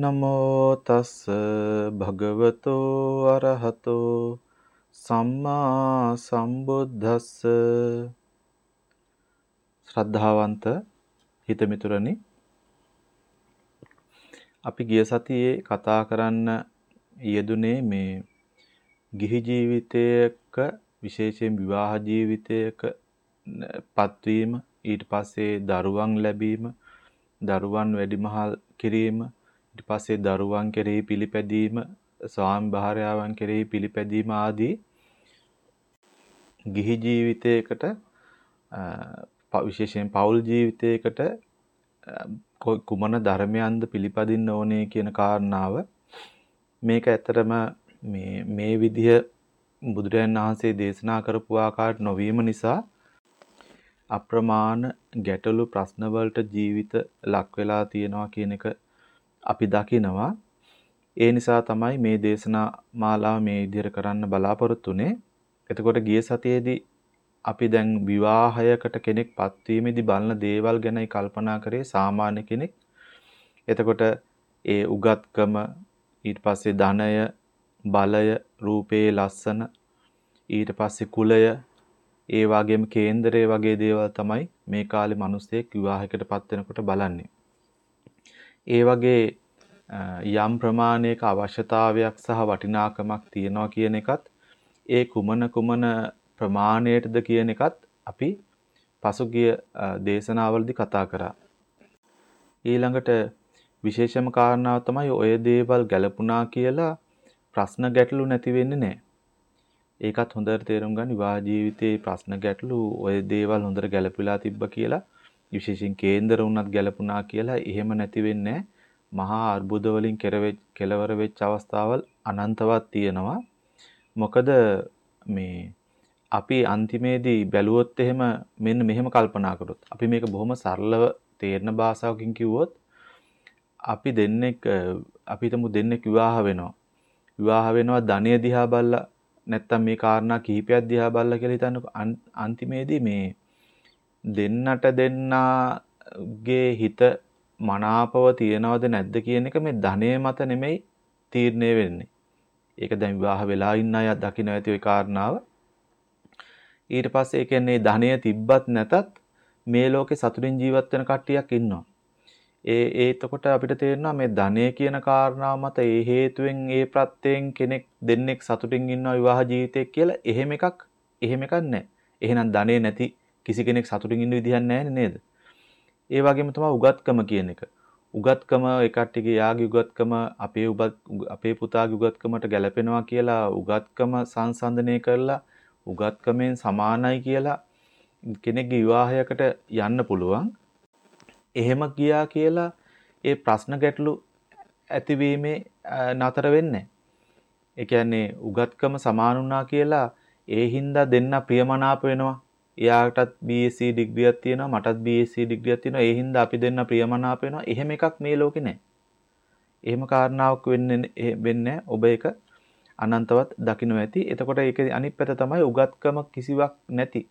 නමෝ තස් භගවතෝ අරහතෝ සම්මා සම්බුද්දස්ස. ශ්‍රද්ධාවන්ත හිතමිතුරනි අපි ගිය සතියේ කතා කරන්න යෙදුනේ මේ ගිහි ජීවිතයක විශේෂයෙන් විවාහ ජීවිතයක පත්වීම ඊට පස්සේ දරුවන් ලැබීම දරුවන් වැඩිමහල් කිරීම ඊට පස්සේ දරුවන් කෙරෙහි පිළිපැදීම ස්වාමි භාර්යාවන් කෙරෙහි පිළිපැදීම ආදී ගිහි ජීවිතයකට විශේෂයෙන් පෞල් ජීවිතයකට කුමන ධර්මයන්ද පිළිපදින්න ඕනේ කියන කාරණාව මේක ඇත්තරම මේ මේ විදිහ බුදුරජාණන් වහන්සේ දේශනා කරපු ආකාරයට නොවීම නිසා අප්‍රමාණ ගැටලු ප්‍රශ්න වලට ජීවිත ලක් වෙලා තියෙනවා කියන එක අපි දකිනවා. ඒ නිසා තමයි මේ දේශනා මාලාව මේ විදිහට කරන්න බලාපොරොත්තු වෙන්නේ. එතකොට ගිය සතියේදී අපි දැන් විවාහයකට කෙනෙක් පත්වීමේදී බලන දේවල් ගැනයි කල්පනා කරේ සාමාන්‍ය කෙනෙක්. එතකොට ඒ උගත්කම ඊට පස්සේ ධනය බලය රූපේ ලස්සන ඊට පස්සේ කුලය ඒ වගේම කේන්දරය වගේ දේවල් තමයි මේ කාලේ මිනිස්සෙක් විවාහයකට පත් වෙනකොට බලන්නේ. ඒ වගේ යම් ප්‍රමාණයක අවශ්‍යතාවයක් සහ වටිනාකමක් තියෙනවා කියන එකත් ඒ කුමන කුමන ප්‍රමාණයටද කියන එකත් අපි පසුගිය දේශනාවලදී කතා කරා. ඊළඟට විශේෂම කාරණාව තමයි ඔය දේවල් ගැලපුණා කියලා ප්‍රශ්න ගැටලු නැති වෙන්නේ නැහැ. ඒකත් හොඳට තේරුම් ගන්න විවාහ ජීවිතයේ ප්‍රශ්න ගැටලු ඔය දේවල් හොඳට ගැලපිලා තිබ්බ කියලා විශේෂයෙන් කේන්දර වුණත් ගැලපුණා කියලා එහෙම නැති වෙන්නේ මහා අර්බුද වලින් කෙලවර වෙච්ච අවස්ථාවල් අනන්තවත් තියෙනවා. මොකද මේ අපි අන්තිමේදී බැලුවොත් එහෙම මෙන්න මෙහෙම කල්පනා කරොත් අපි මේක බොහොම සරලව තේරෙන භාෂාවකින් කිව්වොත් අපි දෙන්නෙක් අපි හිතමු දෙන්නෙක් විවාහ වෙනවා. විවාහ වෙනවා ධනිය දිහා බලලා නැත්තම් මේ කාරණා කිහිපයක් දිහා බලලා කියලා හිතන්නකො. අන්තිමේදී මේ දෙන්නට දෙන්නාගේ හිත මනාපව තියනවද නැද්ද කියන එක මේ ධනය මත නෙමෙයි තීරණය වෙන්නේ. ඒක දැන් විවාහ වෙලා ඉන්න අය දකින්න ඇති ওই කාරණාව. ඊට පස්සේ ඒ කියන්නේ ධනය තිබ්බත් නැතත් මේ ලෝකේ සතුටින් ජීවත් වෙන කට්ටියක් ඉන්නවා. ඒ ඒ එතකොට අපිට තේරෙනවා මේ ධනය කියන කාරණාව මත ඒ හේතුවෙන් ඒ ප්‍රත්‍යයෙන් කෙනෙක් දෙන්නෙක් සතුටින් ඉන්නවා විවාහ ජීවිතයක් කියලා එහෙම එකක් එහෙම එකක් නැහැ. එහෙනම් ධනෙ නැති කිසි කෙනෙක් සතුටින් ඉන්න විදිහක් නැහැ නේද? ඒ වගේම තමයි උගත්කම කියන එක. උගත්කම ඒ කට්ටියගේ යාගේ උගත්කම අපේ අපේ පුතාගේ උගත්කමට ගැලපෙනවා කියලා උගත්කම සංසන්දනය කරලා උගත්කමෙන් සමානයි කියලා කෙනෙක්ගේ විවාහයකට යන්න පුළුවන්. එහෙම ගියා කියලා ඒ ප්‍රශ්න ගැටලු ඇතිවීමේ නතර වෙන්නේ ඒ කියන්නේ උගත්කම සමාන වුණා කියලා ඒ හින්දා දෙන්න ප්‍රියමනාප වෙනවා. එයාටත් BSc ඩිග්‍රියක් තියෙනවා මටත් BSc ඩිග්‍රියක් තියෙනවා. ඒ හින්දා අපි දෙන්න ප්‍රියමනාප වෙනවා. එහෙම එකක් මේ ලෝකේ නැහැ. එහෙම කාරණාවක් වෙන්නේ වෙන්නේ ඔබ ඒක අනන්තවත් දකින්න ඇති. එතකොට ඒකේ අනිත් පැත්ත තමයි උගත්කම කිසිවක් නැති.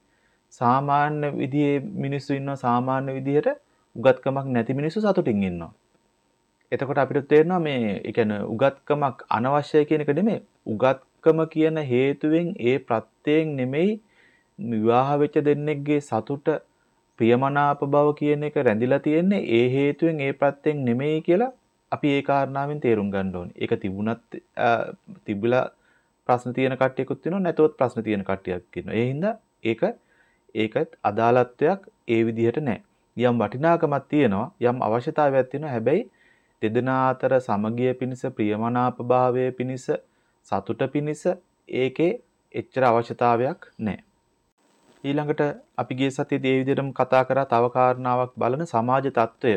සාමාන්‍ය විදිහේ මිනිස්සු ඉන්නවා සාමාන්‍ය විදිහට උගත්කමක් නැති මිනිස්සු සතුටින් ඉන්නවා. එතකොට අපිට තේරෙනවා මේ ඒ කියන්නේ උගත්කමක් අනවශ්‍යයි කියන එක නෙමෙයි. උගත්කම කියන හේතුවෙන් ඒ ප්‍රත්‍යයෙන් නෙමෙයි විවාහ වෙච්ච දෙන්නෙක්ගේ සතුට ප්‍රියමනාප බව කියන එක රැඳිලා තියෙන්නේ ඒ හේතුවෙන් ඒ ප්‍රත්‍යයෙන් නෙමෙයි කියලා අපි ඒ කාරණාවෙන් තේරුම් ගන්න ඕනේ. ඒක තිබුණත් තිබිලා ප්‍රශ්න තියෙන කට්ටියකුත් වෙනවා නැතොත් ප්‍රශ්න තියෙන කට්ටියක් ඉන්නවා. ඒ හින්දා ඒක ඒකත් අදාළත්වයක් ඒ විදිහට නැහැ. යම් වටිනාකමක් තියෙනවා යම් අවශ්‍යතාවයක් තියෙනවා හැබැයි දෙදෙනා අතර සමගිය පිණිස ප්‍රියමනාප භාවයේ පිණිස සතුට පිණිස ඒකේ එච්චර අවශ්‍යතාවයක් නැහැ. ඊළඟට අපි ගිය සතියේදී මේ විදිහටම කතා කරා තව කාරණාවක් බලන සමාජ තත්ත්වය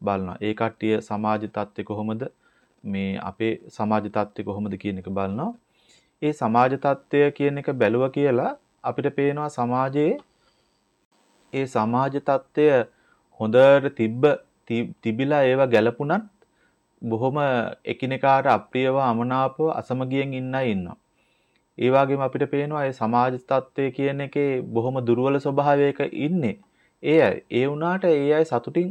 බලනවා. ඒ කට්ටිය සමාජ තත්ත්වය කොහොමද මේ අපේ සමාජ තත්ත්වය කොහොමද කියන එක බලනවා. ඒ සමාජ තත්ත්වය කියන එක බැලුවා කියලා අපිට පේනවා සමාජයේ ඒ සමාජ තත්ත්වය හොඳට තිබ්බ තිබිලා ඒවා ගැලපුණත් බොහොම එකිනෙකාට අප්‍රියව අමනාපව අසමගියෙන් ඉන්න අය ඉන්නවා. ඒ වගේම අපිට පේනවා ඒ සමාජ තත්ත්වය කියන එකේ බොහොම දුර්වල ස්වභාවයක ඉන්නේ. ඒ අය ඒ වුණාට ඒ අය සතුටින්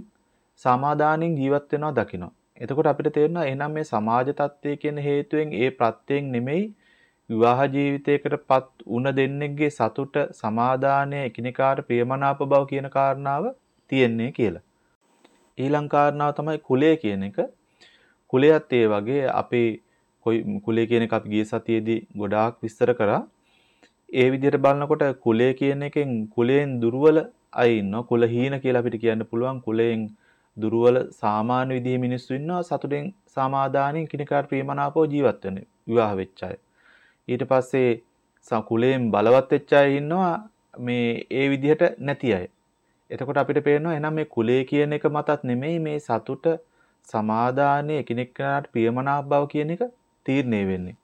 සමාදානෙන් ජීවත් වෙනවා දකිනවා. එතකොට අපිට තේරෙනවා එහෙනම් මේ සමාජ තත්ත්වය කියන හේතුවෙන් ඒ ප්‍රත්‍යයෙන් නෙමෙයි විවාහ ජීවිතයකටපත් උන දෙන්නෙක්ගේ සතුට සමාදානය එකිනෙකාට ප්‍රියමනාප බව කියන කාරණාව තියෙන්නේ කියලා. ඊළඟ කාරණාව තමයි කුලය කියන එක. කුලයත් ඒ වගේ අපේ කොයි කුලය කියන එක අපි ගිය සතියේදී ගොඩාක් විස්තර කරා. ඒ විදිහට බලනකොට කුලය කියන එකෙන් කුලයෙන් දුර්වල අය ඉන්නවා. කුල හීන කියලා අපිට කියන්න පුළුවන්. කුලයෙන් දුර්වල සාමාන්‍ය විදිහේ මිනිස්සු ඉන්නවා. සතුටෙන් සමාදානෙන් කිනකාට ප්‍රියමනාපව ජීවත් වෙන විවාහ වෙච්ච අය. ඊට පස්සේ කුලයෙන් බලවත් වෙච්ච අය ඉන්නවා. මේ ඒ විදිහට නැති අය. එතකොට අපිට පේනවා එහෙනම් මේ කුලය කියන එක මතත් නෙමෙයි මේ සතුට සමාදානයේ එකිනෙකාට ප්‍රියමනාප බව කියන එක තීරණය වෙන්නේ.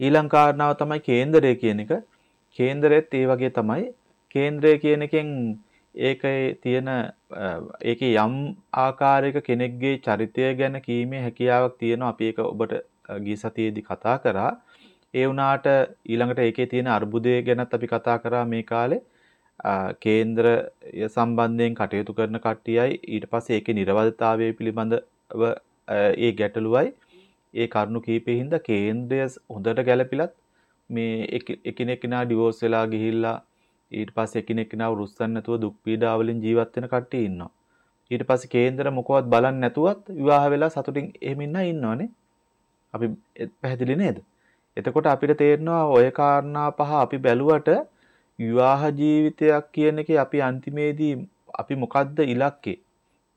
ඊළඟ කාරණාව තමයි කේන්දරය කියන එක. කේන්දරෙත් ඒ වගේ තමයි. කේන්ද්‍රය කියන එකෙන් ඒකේ තියෙන ඒකේ යම් ආකාරයක කෙනෙක්ගේ චරිතය ගැන කීමේ හැකියාවක් තියෙනවා. අපි ඒක ඔබට ගිය සතියේදී කතා කරා. ඒ වුණාට ඊළඟට ඒකේ තියෙන අර්බුදය ගැනත් අපි කතා කරා මේ කාලේ. කේන්ද්‍රය සම්බන්ධයෙන් කටයුතු කරන කට්ටියයි ඊට පස්සේ ඒකේ නිර්වදතාවය පිළිබඳව ඒ ගැටලුවයි ඒ කරුණු කීපේ හින්දා කේන්ද්‍රය හොඳට ගැළපිලත් මේ එකිනෙකනා ඩිවෝර්ස් වෙලා ගිහිල්ලා ඊට පස්සේ එකිනෙකනාව රුස්සන් නැතුව දුක් පීඩා වලින් ජීවත් වෙන කට්ටිය ඉන්නවා. ඊට පස්සේ කේන්දර මොකවත් බලන්නේ නැතුවත් විවාහ වෙලා සතුටින් එහෙම ඉන්න ඉන්නවනේ. අපි පැහැදිලි නේද? එතකොට අපිට තේරෙනවා ඔය කාරණා පහ අපි බැලුවට විවාහ ජීවිතයක් කියන එකේ අපි අන්තිමේදී අපි මොකද්ද ඉලක්කේ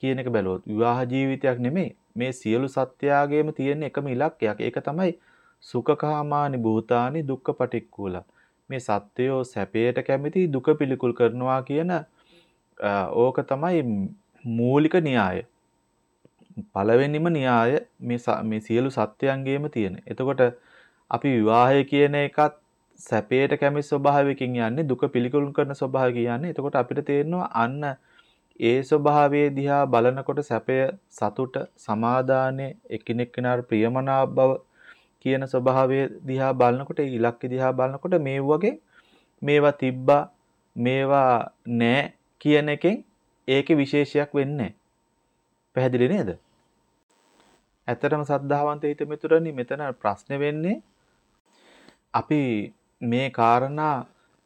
කියන එක බැලුවොත් විවාහ ජීවිතයක් නෙමෙයි මේ සියලු සත්‍යාගේම තියෙන එකම ඉලක්කයක්. ඒක තමයි සුඛකාමානි භූතානි දුක්ඛ පටික්කුල. මේ සත්‍යෝ සැපයට කැමති දුක පිළිකුල් කරනවා කියන ඕක තමයි මූලික න්‍යාය. පළවෙනිම න්‍යාය මේ මේ සියලු සත්‍යයන්ගේම තියෙන. එතකොට අපි විවාහය කියන එකත් සැපයට කැමති ස්වභාවයකින් යන්නේ දුක පිළිකුල් කරන ස්වභාවයකින් යන්නේ. එතකොට අපිට තේරෙනවා අන්න ඒ ස්වභාවයේ දිහා බලනකොට සැපය සතුට සමාදානය එකිනෙක කෙනාට ප්‍රියමනාප බව කියන ස්වභාවය දිහා බලනකොට ඉලක්ක දිහා බලනකොට මේ වගේ මේවා තිබ්බා මේවා නෑ කියන එකෙන් ඒකේ විශේෂයක් වෙන්නේ පැහැදිලි නේද? ඇත්තටම සද්ධාවන්ත හිත මිතුරනි මෙතන ප්‍රශ්නේ වෙන්නේ අපි මේ කාරණා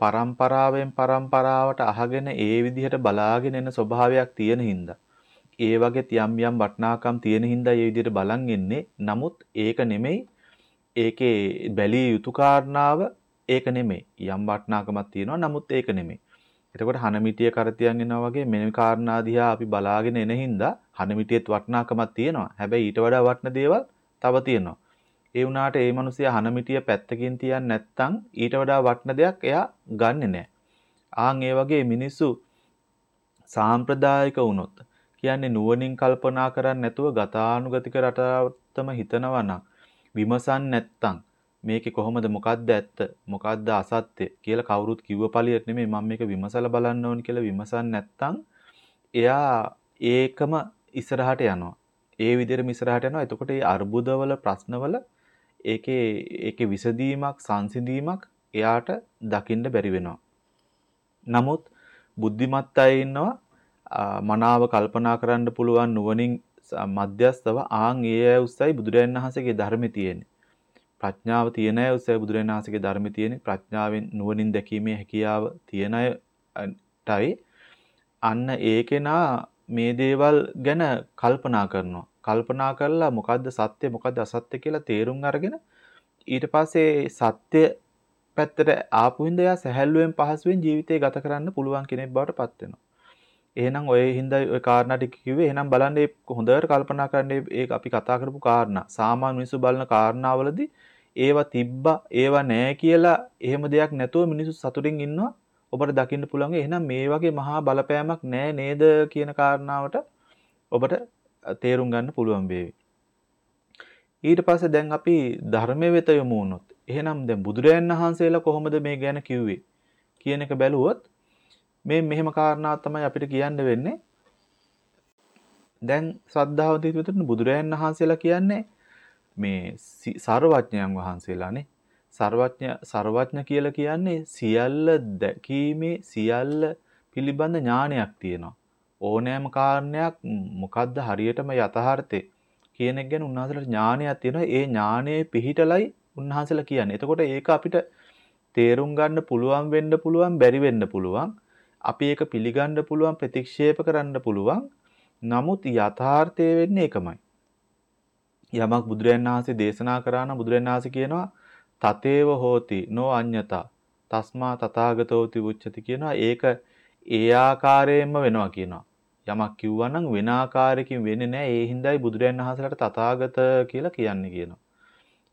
පරම්පරාවෙන් පරම්පරාවට අහගෙන ඒ විදිහට බලාගෙන එන ස්වභාවයක් තියෙන හින්දා ඒ වගේ යම් යම් වටිනාකම් තියෙන හින්දා ඒ විදිහට බලන් ඉන්නේ නමුත් ඒක නෙමෙයි ඒකේ බැලිය යුතු කාරණාව ඒක නෙමෙයි. යම් වටිනාකමක් තියෙනවා නමුත් ඒක නෙමෙයි. එතකොට හනමිටිය කරතියන් එනවා වගේ මෙන්න කාරණා දිහා අපි බලාගෙන එන හින්දා හනමිටියෙත් වටිනාකමක් තියෙනවා. හැබැයි ඊට වඩා වටින දේවල් තව තියෙනවා. ඒ වුණාට ඒ මිනිසයා හනමිටිය පැත්තකින් තියන්නේ නැත්නම් ඊට වඩා වටින දෙයක් එයා ගන්නෙ නැහැ. ආන් ඒ වගේ මිනිස්සු සාම්ප්‍රදායික වුණොත් කියන්නේ නුවණින් කල්පනා කරන්නේ නැතුව ගතානුගතික රටාවටම හිතනවා නම් විමසන් නැත්තම් මේකේ කොහොමද මොකද්ද ඇත්ත මොකද්ද අසත්‍ය කියලා කවුරුත් කිව්ව පළියට නෙමෙයි මම මේක විමසලා බලන්න ඕනි කියලා විමසන් නැත්තම් එයා ඒකම ඉස්සරහට යනවා. ඒ විදිහටම ඉස්සරහට යනවා. එතකොට මේ අර්බුදවල ප්‍රශ්නවල ඒකේ ඒකේ විසඳීමක් සංසිඳීමක් එයාට දකින්න බැරි වෙනවා. නමුත් බුද්ධිමත් අය ඉන්නවා මනාව කල්පනා කරන්න පුළුවන් නුවණින් මධ්‍යස්තව ආන් ඒ අය උස්සයි බුදුරජාණන් වහන්සේගේ ධර්මයේ තියෙන්නේ. ප්‍රඥාව තියෙන අය උස්සයි බුදුරජාණන් වහන්සේගේ ධර්මයේ තියෙන්නේ. ප්‍රඥාවෙන් නුවණින් දැකීමේ හැකියාව තියෙන අයටයි අන්න ඒකේනා මේ දේවල් ගැන කල්පනා කරනවා. කල්පනා කරලා මොකද්ද සත්‍ය මොකද්ද අසත්‍ය කියලා තේරුම් අරගෙන ඊට පස්සේ සත්‍ය පැත්තට ආපු හින්දා එයා සැහැල්ලුවෙන් පහසුවෙන් ජීවිතය ගත කරන්න පුළුවන් කෙනෙක් බවට පත් වෙනවා. එහෙනම් ඔය හින්දා ඔය කාරණා ටික කිව්වේ එහෙනම් බලන්න ඒ හොඳට කල්පනා කරන්න ඒක අපි කතා කරපු කාරණා. සාමාන්‍ය මිනිස්සු බලන කාරණාවලදී ඒවා තිබ්බා ඒවා නැහැ කියලා එහෙම දෙයක් නැතුව මිනිස්සු සතුටින් ඉන්නවා. ඔබට දකින්න පුළුවන් එහෙනම් මේ වගේ මහා බලපෑමක් නැහැ නේද කියන කාරණාවට ඔබට තේරුම් ගන්න පුළුවන් වේවි. ඊට පස්සේ දැන් අපි ධර්මයේ වෙත යමු වුණොත් එහෙනම් දැන් බුදුරයන් වහන්සේලා කොහොමද මේ ගැන කිව්වේ කියන එක බැලුවොත් මේ මෙහෙම කාරණා තමයි අපිට කියන්න වෙන්නේ. දැන් ශ්‍රද්ධාව තියෙන බුදුරයන් වහන්සේලා කියන්නේ මේ සර්වඥයන් වහන්සේලානේ. සර්වඥ සර්වඥ කියලා කියන්නේ සියල්ල දැකීමේ සියල්ල පිළිබඳ ඥානයක් තියෙනවා. ඕනෑම කාරණයක් මොකද්ද හරියටම යථාර්ථේ කියන එක ගැන උන්වහන්සේලාට ඥානයක් තියෙනවා. ඒ ඥානයේ පිහිටලයි උන්වහන්සේලා කියන්නේ. එතකොට ඒක අපිට තේරුම් ගන්න පුළුවන් වෙන්න පුළුවන් බැරි වෙන්න පුළුවන්. අපි ඒක පිළිගන්න පුළුවන් ප්‍රතික්ෂේප කරන්න පුළුවන්. නමුත් යථාර්ථය වෙන්නේ එකමයි. යමක් බුදුරජාණන් වහන්සේ දේශනා කරා නම් බුදුරජාණන් වහන්සේ කියනවා තතේව හෝති නෝ අඤ්ඤතා තස්මා තථාගතෝති උච්චති කියනවා ඒක ඒ ආකාරයෙන්ම වෙනවා කියනවා යමක් කිව්වා නම් වෙන ආකාරයකින් වෙන්නේ නැහැ. ඒ හින්දායි බුදුරජාණන් වහන්සේලාට තථාගත කියලා කියන්නේ කියනවා.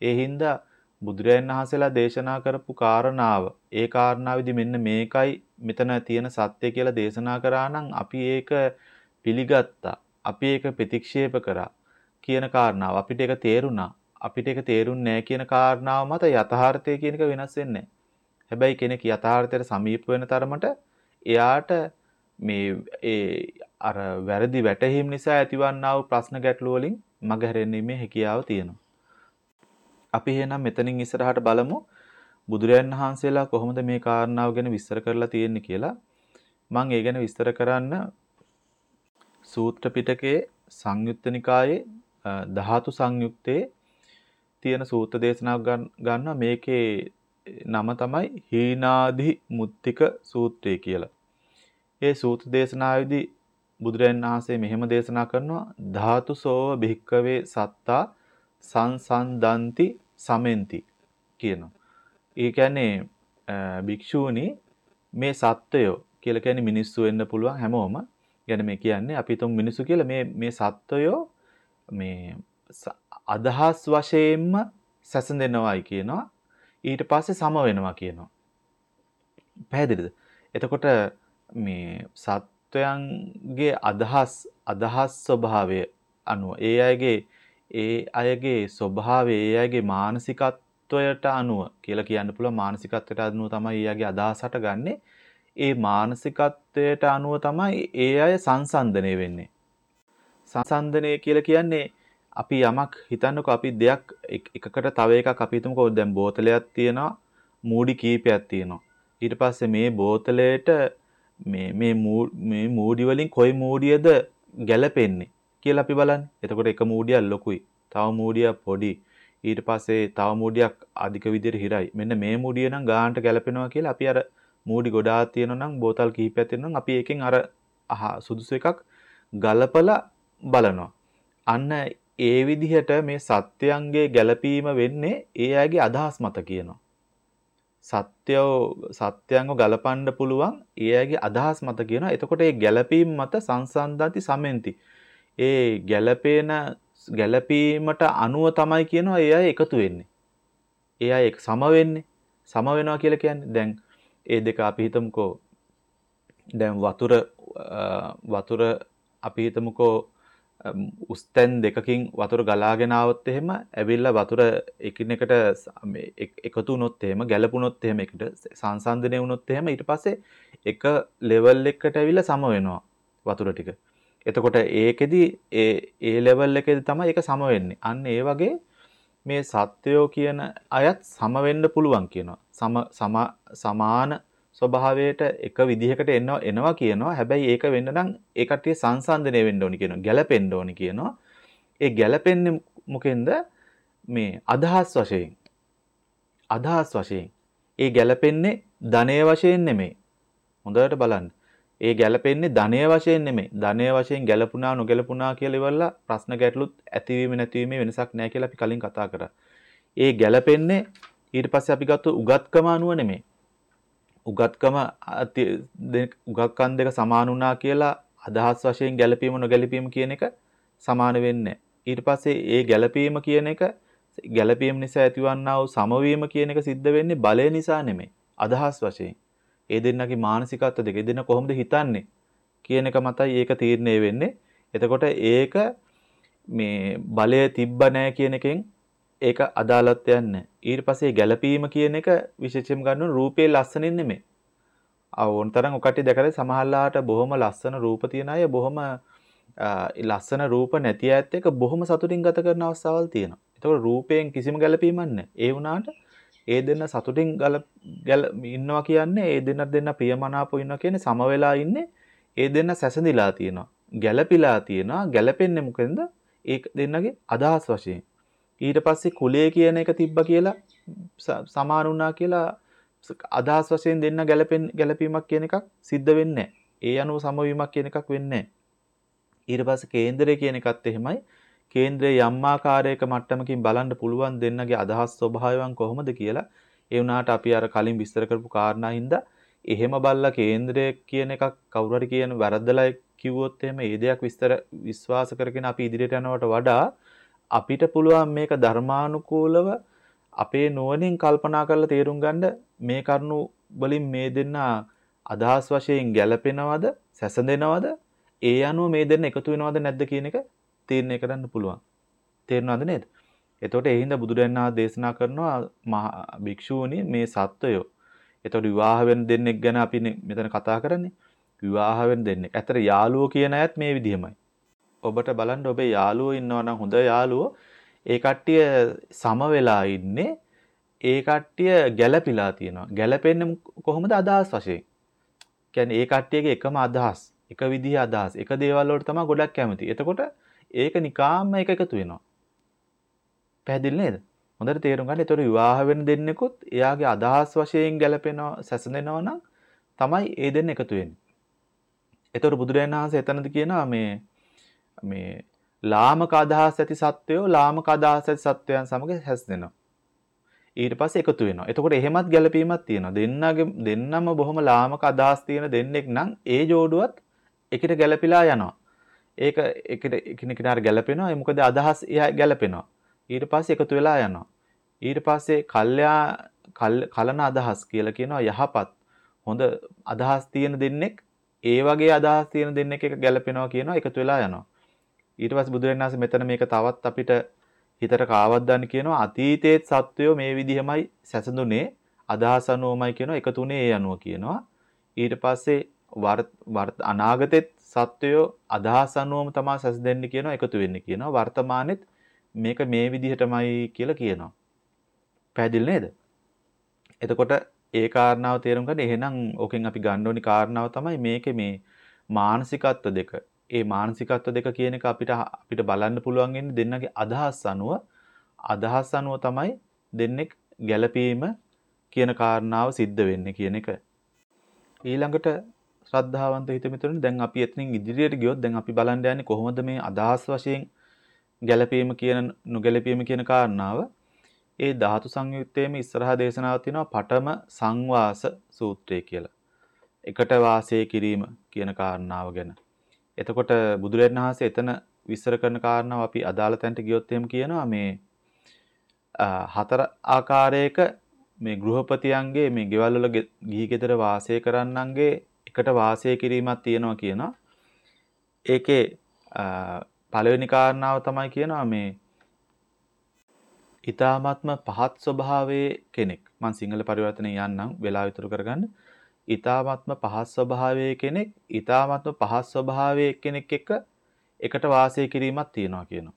ඒ හින්දා බුදුරජාණන් වහන්සේලා දේශනා කරපු කාරණාව ඒ කාරණාවේදී මෙන්න මේකයි මෙතන තියෙන සත්‍ය කියලා දේශනා කරා නම් අපි ඒක පිළිගත්තා. අපි ඒක ප්‍රතික්ෂේප කරා කියන කාරණාව. අපිට ඒක තේරුණා. අපිට ඒක තේරුන්නේ නැහැ කියන කාරණාව මත යථාර්ථය කියන එක වෙනස් වෙන්නේ හැබැයි කෙනෙක් යථාර්ථයට සමීප වෙන තරමට එයාට මේ ඒ අර වැරදි වැටහීම් නිසා ඇතිවන්නා වූ ප්‍රශ්න ගැටළු වලින් මගහැරෙන්නීමේ හැකියාව තියෙනවා. අපි එහෙනම් මෙතනින් ඉස්සරහට බලමු බුදුරයන් වහන්සේලා කොහොමද මේ කාරණාව ගැන විස්තර කරලා තියෙන්නේ කියලා. මම ඒ ගැන විස්තර කරන්න සූත්‍ර පිටකයේ සංයුත්ත නිකායේ ධාතු සංයුත්තේ තියෙන සූත්‍ර දේශනාවක් ගන්නවා මේකේ නම තමයි හීනාදි මුත්තික සූත්‍රය කියලා. ඒ සූත්‍ර දේශනාවේදී බුදුරජාණන් වහන්සේ මෙහෙම දේශනා කරනවා ධාතුසෝව භික්කවේ සත්තා සංසන්දන්ති සමෙන්ති කියනවා. ඒ කියන්නේ භික්ෂූනි මේ සත්වයෝ කියලා කියන්නේ මිනිස්සු වෙන්න පුළුවන් හැමෝම. يعني මේ කියන්නේ අපි තුන් මිනිස්සු කියලා මේ මේ සත්වයෝ මේ අදහස් වශයෙන්ම සැසඳෙනවයි කියනවා ඊට පස්සේ සම වෙනවා කියනවා පැහැදිලිද එතකොට මේ සත්වයන්ගේ අදහස් අදහස් ස්වභාවය අනුව ඒ අයගේ ඒ අයගේ ස්වභාවය ඒ අයගේ මානසිකත්වයට අනුව කියලා කියන්න පුළුවන්. මානසිකත්වයට අනුව තමයි ඒ අයගේ අදහස් හටගන්නේ. ඒ මානසිකත්වයට අනුව තමයි ඒ අය සංසන්දනය වෙන්නේ. සංසන්දනය කියලා කියන්නේ අපි යමක් හිතන්නකෝ අපි දෙයක් එකකට තව එකක් අපි හිතමුකෝ. දැන් බෝතලයක් තියෙනවා මූඩි කීපයක් තියෙනවා. ඊට පස්සේ මේ බෝතලයට මේ මේ මේ මූඩි වලින් කොයි මූඩියද ගැලපෙන්නේ කියලා අපි බලන්නේ. එතකොට එක මූඩියක් ලොකුයි. තව මූඩියක් පොඩි. ඊට පස්සේ තව මූඩියක් අධික විදිහට හිරයි. මෙන්න මේ මූඩිය නම් ගානට ගැලපෙනවා කියලා අපි අර මූඩි ගොඩාක් තියෙනවා නම් බෝතල් කිහිපයක් තියෙනවා නම් අපි එකෙන් අර සුදුසු එකක් ගලපලා බලනවා. අන්න ඒ විදිහට මේ සත්‍යයන්ගේ ගැළපීම වෙන්නේ ඒ අයගේ අදහස් මත කියනවා. සත්‍යෝ සත්‍යයන්ව ගලපන්න පුළුවන් ඒ අයගේ අදහස් මත කියනවා. එතකොට ඒ ගැළපීම මත සංසන්දති සමෙන්ති. ඒ ගැළපේන ගැළපීමට අනුව තමයි කියනවා ඒ අය එකතු වෙන්නේ. ඒ අය සම වෙන්නේ. සම වෙනවා කියලා කියන්නේ දැන් ඒ දෙක අපි හිතමුකෝ දැන් වතුර වතුර අපි හිතමුකෝ උස්තැන් දෙකකින් වතුර ගලාගෙන ආවොත් එහෙම ඇවිල්ලා වතුර එකිනෙකට එකතු වුණොත් එහෙම ගැලපුණොත් එහෙම එකට සංසන්දනය වුණොත් එහෙම ඊට පස්සේ එක ලෙවල් එකකට ඇවිල්ලා සම වෙනවා වතුර ටික. එතකොට ඒකෙදි ඒ ඒ ලෙවල් එකේදී තමයි ඒක සම වෙන්නේ. අන්න ඒ වගේ මේ සත්වයෝ කියන අයත් සම වෙන්න පුළුවන් කියනවා. සම සමාන ස්වභාවයට එක විදිහකට එනවා එනවා කියනවා. හැබැයි ඒක වෙන්න නම් ඒ කට්ටිය සංසන්දනය වෙන්න ඕනි කියනවා. ගැළපෙන්න ඕනි කියනවා. ඒ ගැළපෙන්නේ මොකෙන්ද? මේ අදහස් වශයෙන්. අදහස් වශයෙන්. ඒ ගැළපෙන්නේ ධනය වශයෙන් නෙමෙයි. හොඳට බලන්න. ඒ ගැළපෙන්නේ ධනය වශයෙන් නෙමෙයි. ධනය වශයෙන් ගැළපුණා නොගැළපුණා කියලා ඉවරලා ප්‍රශ්න ගැටලුත් ඇතිවීම නැතිවීමේ වෙනසක් නැහැ කියලා අපි කලින් කතා කරා. ඒ ගැළපෙන්නේ ඊට පස්සේ අපි ගත්ත උගත්කම අනුව නෙමෙයි. උගත්කම උගක්කන් දෙක සමාන වුණා කියලා අදහස් වශයෙන් ගැළපීම නොගැලපීම කියන එක සමාන වෙන්නේ ඊට පස්සේ ඒ ගැළපීම කියන එක ගැළපීම නිසා ඇතිවන්නා වූ සමවීම කියන එක සිද්ධ වෙන්නේ බලය නිසා නෙමෙයි අදහස් වශයෙන්. ඒ දෙන්නගේ මානසිකත්ව දෙක. දෙන්න කොහොමද හිතන්නේ කියන එක මතයි ඒක තීරණය වෙන්නේ. එතකොට ඒක මේ බලය තිබ්බ නැහැ කියන එකෙන් ඒක අදාළත්වයක් නැහැ. ඊට පස්සේ ගැළපීම කියන එක විශේෂයෙන් ගන්න රූපේ ලස්සනින් නෙමෙයි. ආ ඕනතරම් ඔකට දැකලා සමහරලාට බොහොම ලස්සන රූප තියන අය බොහොම ලස්සන රූප නැති අයත් එක්ක බොහොම සතුටින් ගත කරන අවස්ථාවල් තියෙනවා. ඒතකොට රූපයෙන් කිසිම ගැළපීමක් නැහැ. ඒ වුණාට ඒ දෙන්න සතුටින් ගල ඉන්නවා කියන්නේ ඒ දෙන්න දෙන්න ප්‍රියමනාපව ඉන්නවා කියන්නේ සම වෙලා ඉන්නේ ඒ දෙන්න සැසඳිලා තියෙනවා. ගැළපිලා තියෙනවා. ගැළපෙන්නේ මොකෙන්ද? ඒ දෙන්නගේ අදහස් වශයෙන්. ඊට පස්සේ කුලය කියන එක තිබ්බ කියලා සමාන වුණා කියලා අදහස් වශයෙන් දෙන්න ගැළපෙන් ගැළපීමක් කියන එකක් සිද්ධ වෙන්නේ ඒ අනුව සමවීමක් කියන එකක් වෙන්නේ ඊට පස්සේ කේන්දරය කියන එකත් එහෙමයි. කේන්ද්‍රයේ යම් ආකාරයක මට්ටමකින් බලන්න පුළුවන් දෙන්නගේ අදහස් ස්වභාවයන් කොහොමද කියලා ඒ වුණාට අපි අර කලින් විස්තර කරපු කාරණා හින්දා එහෙම බල්ලා කේන්ද්‍රය කියන එකක් කවුරු හරි කියන වැරද්දලා කිව්වොත් එහෙම ඒ දෙයක් විස්තර විශ්වාස කරගෙන අපි ඉදිරියට යනවට වඩා අපිට පුළුවන් මේක ධර්මානුකූලව අපේ නුවණින් කල්පනා කරලා තේරුම් ගන්න මේ කරුණු වලින් මේ දෙන්න අදහස් වශයෙන් ගැළපෙනවද සැසඳෙනවද ඒ අනුව මේ දෙන්න එකතු වෙනවද නැද්ද කියන එක තීරණය කරන්න පුළුවන් තේරෙනවද නේද එතකොට ඒ හින්දා බුදුරජාණන් වහන්සේ දේශනා කරනවා මහා භික්ෂූනි මේ සත්වයෝ. එතකොට විවාහ වෙන දෙන්නෙක් ගැන අපි මෙතන කතා කරන්නේ. විවාහ වෙන දෙන්නෙක්. ඇතර යාළුවෝ කියන අයත් මේ විදිහමයි. ඔබට බලන්න ඔබේ යාළුවෝ ඉන්නවා නම් හොඳ යාළුවෝ ඒ කට්ටිය සම වෙලා ඉන්නේ ඒ කට්ටිය ගැළපිලා තියෙනවා. ගැළපෙන්නේ කොහොමද අදහස් වශයෙන්? කියන්නේ ඒ කට්ටියගේ එකම අදහස්, එක විදිහේ අදහස්, එක දේවල් වලට තමයි ගොඩක් කැමති. එතකොට ඒක නිකාම්ම එක එකතු වෙනවා. පැහැදිලි නේද? හොඳට තේරුම් ගන්න. ඒතර විවාහ වෙන දෙන්නෙකුත් එයාගේ අදහස් වශයෙන් ගැලපෙනවා සැසඳෙනවා නම් තමයි ඒ දෙන්න එකතු වෙන්නේ. ඒතර බුදුරජාණන් වහන්සේ එතනද කියනවා මේ මේ ලාමක අදහස් ඇති සත්වයෝ ලාමක අදහස් ඇති සත්වයන් සමග හැස්දෙනවා. ඊට පස්සේ එකතු වෙනවා. එතකොට එහෙමත් ගැළපීමක් තියෙනවා. දෙන්නගේ දෙන්නම බොහොම ලාමක අදහස් තියෙන දෙන්නෙක් නම් ඒ جوړුවත් එකට ගැළපිලා යනවා. ඒක එකට එකිනෙකට අර ගැළපෙනවා. ඒ මොකද අදහස් එයා ගැළපෙනවා. ඊට පස්සේ එකතු වෙලා යනවා. ඊට පස්සේ කල්යා කලන අදහස් කියලා කියනවා යහපත් හොඳ අදහස් තියෙන දෙන්නෙක් ඒ වගේ අදහස් තියෙන දෙන්නෙක් එක ගැළපෙනවා කියනවා එකතු වෙලා යනවා. ඊට පස්සේ බුදුරජාණන් වහන්සේ මෙතන මේක තවත් අපිට හිතට කාවද්දන්න කියනවා අතීතයේත් සත්වයෝ මේ විදිහමයි සැසඳුනේ අදහස් අනුවමයි කියනවා එකතුනේ ඒ අනුව කියනවා. ඊට පස්සේ අනාගතෙත් සත්වයෝ අදහස් අනුවම තමයි සැසඳෙන්නේ කියනවා එකතු වෙන්නේ කියනවා. වර්තමානෙත් මේක මේ විදිහටමයි කියලා කියනවා. පැහැදිලි නේද? එතකොට ඒ කාරණාව තේරුම් ගන්න එහෙනම් ඕකෙන් අපි ගන්න ඕනි කාරණාව තමයි මේකේ මේ මානසිකත්ව දෙක. ඒ මානසිකත්ව දෙක කියන එක අපිට අපිට බලන්න පුළුවන් වෙන්නේ දෙන්නගේ අදහස් අනුව අදහස් අනුව තමයි දෙන්නෙක් ගැළපීම කියන කාරණාව සිද්ධ වෙන්නේ කියන එක. ඊළඟට ශ්‍රද්ධාවන්ත හිත මිතුරනි දැන් අපි එතනින් ඉදිරියට ගියොත් දැන් අපි බලන්න යන්නේ කොහොමද මේ අදහස් වශයෙන් ගැළපීම කියන නොගැළපීම කියන කාරණාව ඒ ධාතු සංයුත්තේම ඉස්සරහා දේශනාවක් තියෙනවා පඨම සංවාස සූත්‍රය කියලා. එකට වාසය කිරීම කියන කාරණාව ගැන. එතකොට බුදුරජාණන් වහන්සේ එතන විස්තර කරන කාරණාව අපි අදාළ තැනට ගියොත් එහෙම කියනවා මේ හතර ආකාරයක මේ ගෘහපතියන්ගේ මේ ගෙවල් වල ගිහි ගෙදර වාසය කරන්නන්ගේ එකට වාසය කිරීමක් තියෙනවා කියනවා. ඒකේ පළවෙනි කාරණාව තමයි කියනවා මේ ඊ타ත්ම පහත් ස්වභාවයේ කෙනෙක් මම සිංහල පරිවර්තනය යන්නම් වෙලා විතර කරගන්න ඊ타ත්ම පහස් ස්වභාවයේ කෙනෙක් ඊ타ත්ම පහස් ස්වභාවයේ කෙනෙක් එක්ක එකට වාසය කිරීමක් තියෙනවා කියනවා.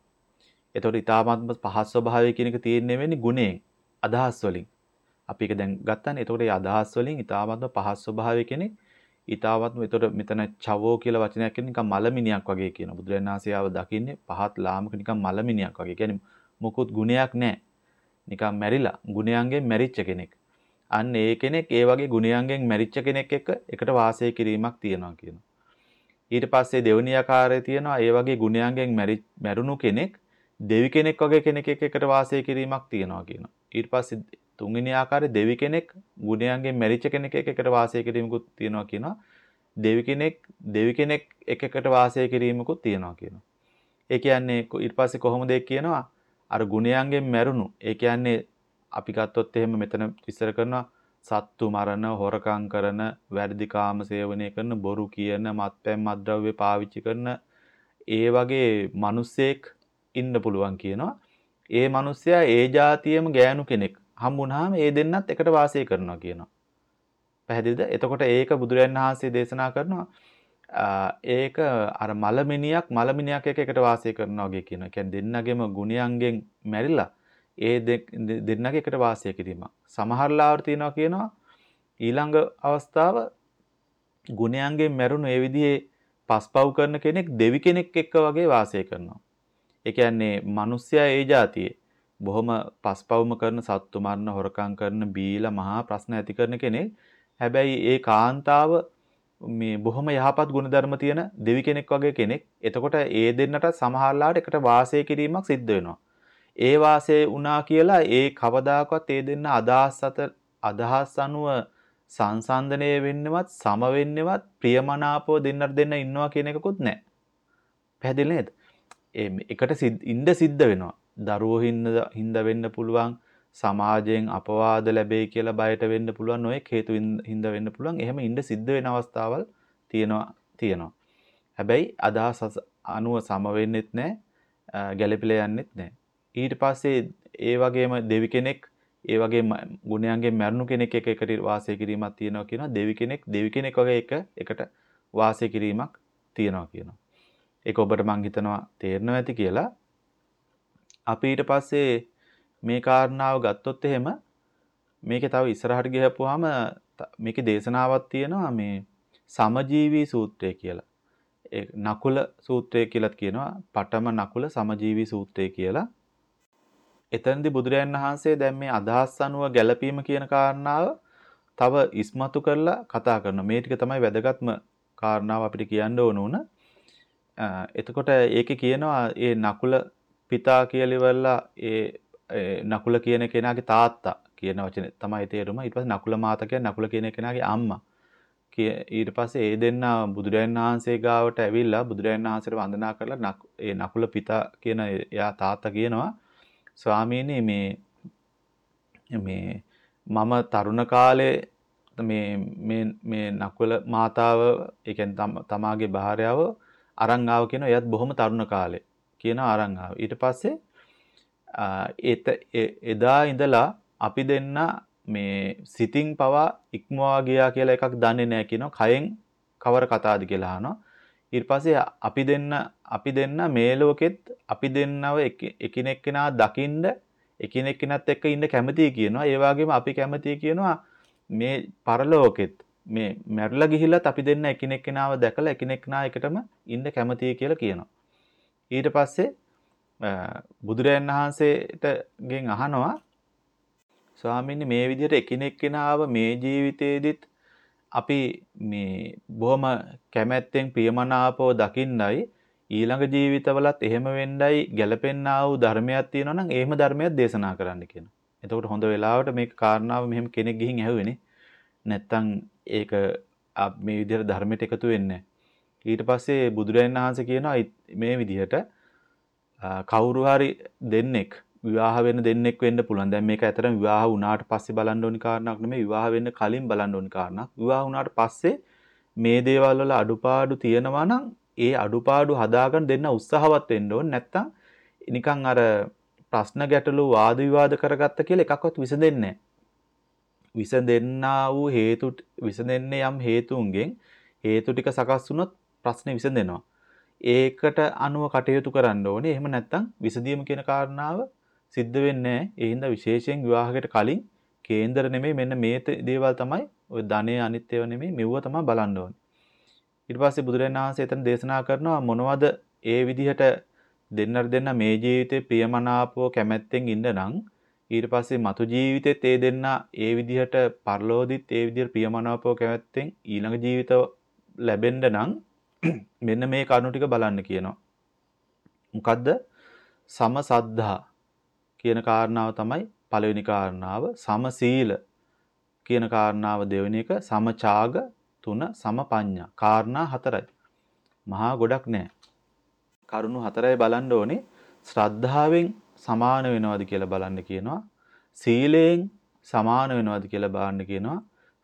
එතකොට ඊ타ත්ම පහස් ස්වභාවය කියන එක තියෙන්නේ වෙන්නේ ගුණයෙන් අදහස් වලින්. අපි ඒක දැන් ගත්තානේ. එතකොට ඒ අදහස් වලින් ඊ타ත්ම පහස් ස්වභාවය කෙනෙක් ඊතාවත්ම එතකොට මෙතන චවෝ කියලා වචනයක් කියන්නේ නිකන් මලමිනියක් වගේ කියන බුදුරජාණන් වහන්සේ ආව දකින්නේ පහත් ලාමක නිකන් මලමිනියක් වගේ. කියන්නේ මොකුත් ගුණයක් නැහැ. නිකන් මැරිලා ගුණයන්ගෙන් මැරිච්ච කෙනෙක්. අන්න ඒ කෙනෙක් ඒ වගේ ගුණයන්ගෙන් මැරිච්ච කෙනෙක් එක්ක එකට වාසය කිරීමක් තියනවා කියනවා. ඊට පස්සේ දෙවෙනි ආකාරය තියෙනවා ඒ වගේ ගුණයන්ගෙන් මැරුණු කෙනෙක් දෙවි කෙනෙක් වගේ කෙනෙක් එක්ක එකට වාසය කිරීමක් තියනවා කියනවා. ඊට පස්සේ තුන්වෙනි ආකාරයේ දෙවි කෙනෙක් ගුණයන්ගෙන් මැරිච්ච කෙනෙක් එක්ක එකට වාසය කිරීමකුත් තියෙනවා කියනවා. දෙවි කෙනෙක් දෙවි කෙනෙක් එක එකට වාසය කිරීමකුත් තියෙනවා කියනවා. ඒ කියන්නේ ඊට පස්සේ කොහොමද ඒ කියනවා අර ගුණයන්ගෙන් මැරුණු. ඒ කියන්නේ අපි ගත්තොත් එහෙම මෙතන විස්තර කරනවා සත්තු මරණ, හොරකම් කරන, වැරදි කාම සේවනය කරන, බොරු කියන, මත්පැන් මත්ද්‍රව්‍ය පාවිච්චි කරන ඒ වගේ මිනිස්සෙක් ඉන්න පුළුවන් කියනවා. ඒ මිනිස්සයා ඒ જાතියෙම ගෑනු කෙනෙක්. හම්බුනහම ඒ දෙන්නත් එකට වාසය කරනවා කියනවා. පැහැදිලිද? එතකොට ඒක බුදුරයන් වහන්සේ දේශනා කරනවා ඒක අර මලමිනියක් මලමිනියක් එක එකට වාසය කරනවා වගේ කියනවා. කියන්නේ දෙන්නගෙම ගුණයන්ගෙන් මැරිලා ඒ දෙන්නගේ එකට වාසය කිරීම. සමහර ලාවට තියනවා කියනවා ඊළඟ අවස්ථාව ගුණයන්ගෙන් මැරුණු ඒ විදිහේ පස්පව් කරන කෙනෙක් දෙවි කෙනෙක් එක්ක වගේ වාසය කරනවා. ඒ කියන්නේ මිනිස්සයා ඒ જાතියේ බොහොම පස්පවුම කරන සත්තු මරණ හොරකම් කරන බීලා මහා ප්‍රශ්න ඇති කරන කෙනෙක්. හැබැයි ඒ කාන්තාව මේ බොහොම යහපත් ගුණධර්ම තියෙන දෙවි කෙනෙක් වගේ කෙනෙක්. එතකොට ඒ දෙන්නට සමහරලාට එකට වාසය කිරීමක් සිද්ධ වෙනවා. ඒ වාසය වුණා කියලා ඒ කවදාකවත් ඒ දෙන්න අදහස් අතර අදහස් අනුව සංසන්දනය වෙන්නවත් සම වෙන්නවත් ප්‍රියමනාපව දෙන්නට දෙන්න ඉන්නවා කියන එකකුත් නැහැ. පැහැදිලි නේද? එකට ඉන්න සිද්ධ වෙනවා. දරුවෝ හින්දා වෙන්න පුළුවන් සමාජයෙන් අපවාද ලැබෙයි කියලා බයට වෙන්න පුළුවන් නොයෙක් හේතු හින්දා වෙන්න පුළුවන්. එහෙම ඉන්න සිද්ධ වෙන අවස්ථාවල් තියෙනවා තියෙනවා. හැබැයි අදහස් අනුව සම වෙන්නෙත් නැහැ. ගැළපිලා යන්නෙත් නැහැ. ඊට පස්සේ ඒ වගේම දෙවි කෙනෙක් ඒ වගේ ගුණයන්ගෙන් මැරුණු කෙනෙක් එක එකට වාසය කිරීමක් තියෙනවා කියනවා දෙවි කෙනෙක් දෙවි කෙනෙක් වගේ එක එකට වාසය කිරීමක් තියෙනවා කියනවා. ඒක ඔබට මං හිතනවා තේරෙනවා ඇති කියලා. අපි ඊට පස්සේ මේ කාරණාව ගත්තොත් එහෙම මේකේ තව ඉස්සරහට ගිහපුවාම මේකේ දේශනාවක් තියෙනවා මේ සමජීවී සූත්‍රය කියලා. ඒ නකුල සූත්‍රය කියලාත් කියනවා. පඨම නකුල සමජීවී සූත්‍රය කියලා. එතනදී බුදුරයන් වහන්සේ දැන් මේ අදහස් අනුව ගැළපීම කියන කාරණාව තව ඉස්මතු කරලා කතා කරනවා. මේ ටික තමයි වැදගත්ම කාරණාව අපිට කියන්න ඕන උන. එතකොට ඒකේ කියනවා ඒ නකුල පිතා කියලා ඉවරලා ඒ නකුල කියන කෙනාගේ තාත්තා කියන වචනේ තමයි තේරුම. ඊට පස්සේ නකුල මාතා කියන්නේ නකුල කියන කෙනාගේ අම්මා. ඊට පස්සේ ඒ දෙන්න බුදුරජාණන් වහන්සේ ගාවට ඇවිල්ලා බුදුරජාණන් වහන්සේට වන්දනා කරලා ඒ නකුල පිතා කියන එයා තාත්තා කියනවා ස්වාමීනි මේ මේ මම තරුණ කාලේ මේ මේ මේ නකුල මාතාව ඒ කියන්නේ තමාගේ භාර්යාව අරන් ආව කියන එයත් බොහොම තරුණ කාලේ කියන අරන් ආව. ඊට පස්සේ ඒත එදා ඉඳලා අපි දෙන්න මේ සිතින් පවා ඉක්මවා ගියා කියලා එකක් දන්නේ නැහැ කියනවා. කයෙන් කවර කතාවද කියලා අහනවා. ඊට පස්සේ අපි දෙන්න අපි දෙන්න මේ ලෝකෙත් අපි දෙන්නව එකිනෙක කෙනා දකින්න එකිනෙක කෙනත් එක්ක ඉන්න කැමතියි කියනවා. ඒ වගේම අපි කැමතියි කියනවා මේ පරලෝකෙත් මේ මැරලා ගිහිල්ලත් අපි දෙන්න එකිනෙක කෙනාව දැකලා එකිනෙක කෙනා එකටම ඉන්න කැමතියි කියලා කියනවා. ඊට පස්සේ බුදුරයන් වහන්සේට ගෙන් අහනවා ස්වාමීනි මේ විදිහට එකිනෙක කෙනාව මේ ජීවිතේදිත් අපි මේ බොහොම කැමැත්තෙන් ප්‍රියමනාපව දකින්නයි ඊළඟ ජීවිතවලත් එහෙම වෙන්නයි ගැළපෙන්නා වූ ධර්මයක් තියෙනවා නම් එහෙම ධර්මයක් දේශනා කරන්න කියනවා. එතකොට හොඳ වෙලාවට මේක කාරණාව මෙහෙම කෙනෙක් ගිහින් ඇහුවේනේ. නැත්තම් ඒක මේ විදිහට ධර්මයට එකතු වෙන්නේ ඊට පස්සේ බුදුරජාණන් වහන්සේ කියනවා මේ විදිහට කවුරු හරි දෙන්නෙක් විවාහ වෙන්න දෙන්නෙක් වෙන්න පුළුවන්. දැන් මේක ඇතරම විවාහ වුණාට පස්සේ බලන්න ඕනි කාරණාවක් නෙමෙයි විවාහ වෙන්න කලින් බලන්න ඕනි කාරණාවක්. විවාහ වුණාට පස්සේ මේ දේවල් වල අඩුපාඩු තියෙනවා නම් ඒ අඩුපාඩු හදාගන්න දෙන්න උත්සාහවත් වෙන්න ඕනේ. නැත්තම් නිකන් අර ප්‍රශ්න ගැටලු වාද විවාද කරගත්ත කියලා එකක්වත් විසඳෙන්නේ නැහැ. විසඳෙන්නා වූ හේතු විසඳෙන්නේ යම් හේතුන්ගෙන් හේතු ටික සකස් වුණොත් ප්‍රශ්නේ විසඳෙනවා. ඒකට අනුව කටයුතු කරන්න ඕනේ. එහෙම නැත්නම් විසඳීම කියන කාරණාව සිද්ධ වෙන්නේ ඒ හින්දා විශේෂයෙන් විවාහකට කලින් කේන්දර නෙමෙයි මෙන්න මේ දේවල් තමයි ඔය ධනෙ අනිත් ඒවා නෙමෙයි මෙව්ව තමයි බලන්න ඕනේ. ඊට පස්සේ බුදුරජාණන් වහන්සේ එතන දේශනා කරනවා මොනවද ඒ විදිහට දෙන්නර දෙන්න මේ ජීවිතේ ප්‍රියමනාපව කැමැත්තෙන් ඉන්න නම් ඊට පස්සේ මතු ජීවිතෙත් ඒ දෙන්න ඒ විදිහට පරලෝදිත් ඒ විදිහට ප්‍රියමනාපව කැමැත්තෙන් ඊළඟ ජීවිත ලැබෙන්න නම් මෙන්න මේ කරුණු ටික බලන්න කියනවා. මොකද්ද? සම සද්ධා කියන කාරණාව තමයි පළවෙනි කාරණාව සමසීල කියන කාරණාව දෙවෙනි එක සමචාග තුන සමපඤ්ඤා. කාරණා හතරයි. මහා ගොඩක් නෑ කරුණු හතරයි බලන්න ඕනේ. ශ්‍රද්ධාවෙන් සමාන වෙනවද කියලා බලන්න කියනවා. සීලයෙන් සමාන වෙනවද කියලා බලන්න කියනවා.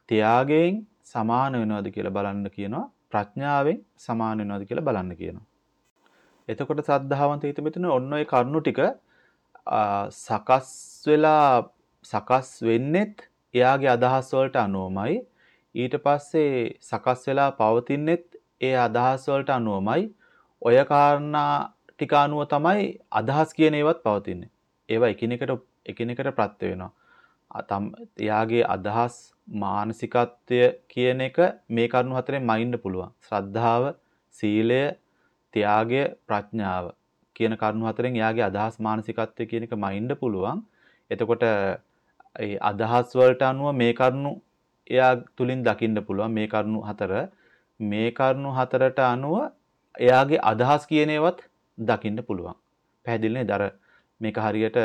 ත්‍යාගයෙන් සමාන වෙනවද කියලා බලන්න කියනවා. ප්‍රඥාවෙන් සමාන වෙනවද කියලා බලන්න කියනවා. එතකොට සද්ධාවන්ත හිත මෙතන ඔන්න ඔය කරුණු ටික සකස් වෙලා සකස් වෙන්නෙත් එයාගේ අදහස් වලට අනුවමයි. ඊට පස්සේ සකස් වෙලා පවතින්නෙත් ඒ අදහස් වලට අනුවමයි ඔය කාරණා ටික අනුව තමයි අදහස් කියන ඒවත් පවතින්නේ ඒවා එකිනෙකට එකිනෙකට ප්‍රත්‍ය වෙනවා එයාගේ අදහස් මානසිකත්වය කියන එක මේ කරුණු හතරෙන් මයින්ඩ් පුළුවන්. ශ්‍රද්ධාව, සීලය, ත්‍යාගය, ප්‍රඥාව කියන කරුණු හතරෙන් එයාගේ අදහස් මානසිකත්වය කියන එක මයින්ඩ් පුළුවන්. එතකොට ඒ අදහස් වලට අනුව මේ කරුණු එයා තුලින් දකින්න පුළුවන් මේ කරුණු හතර මේ කරුණු හතරට අනුව එයාගේ අදහස් කියන ඒවත් දකින්න පුළුවන්. පැහැදිලි නේද? අර මේක හරියට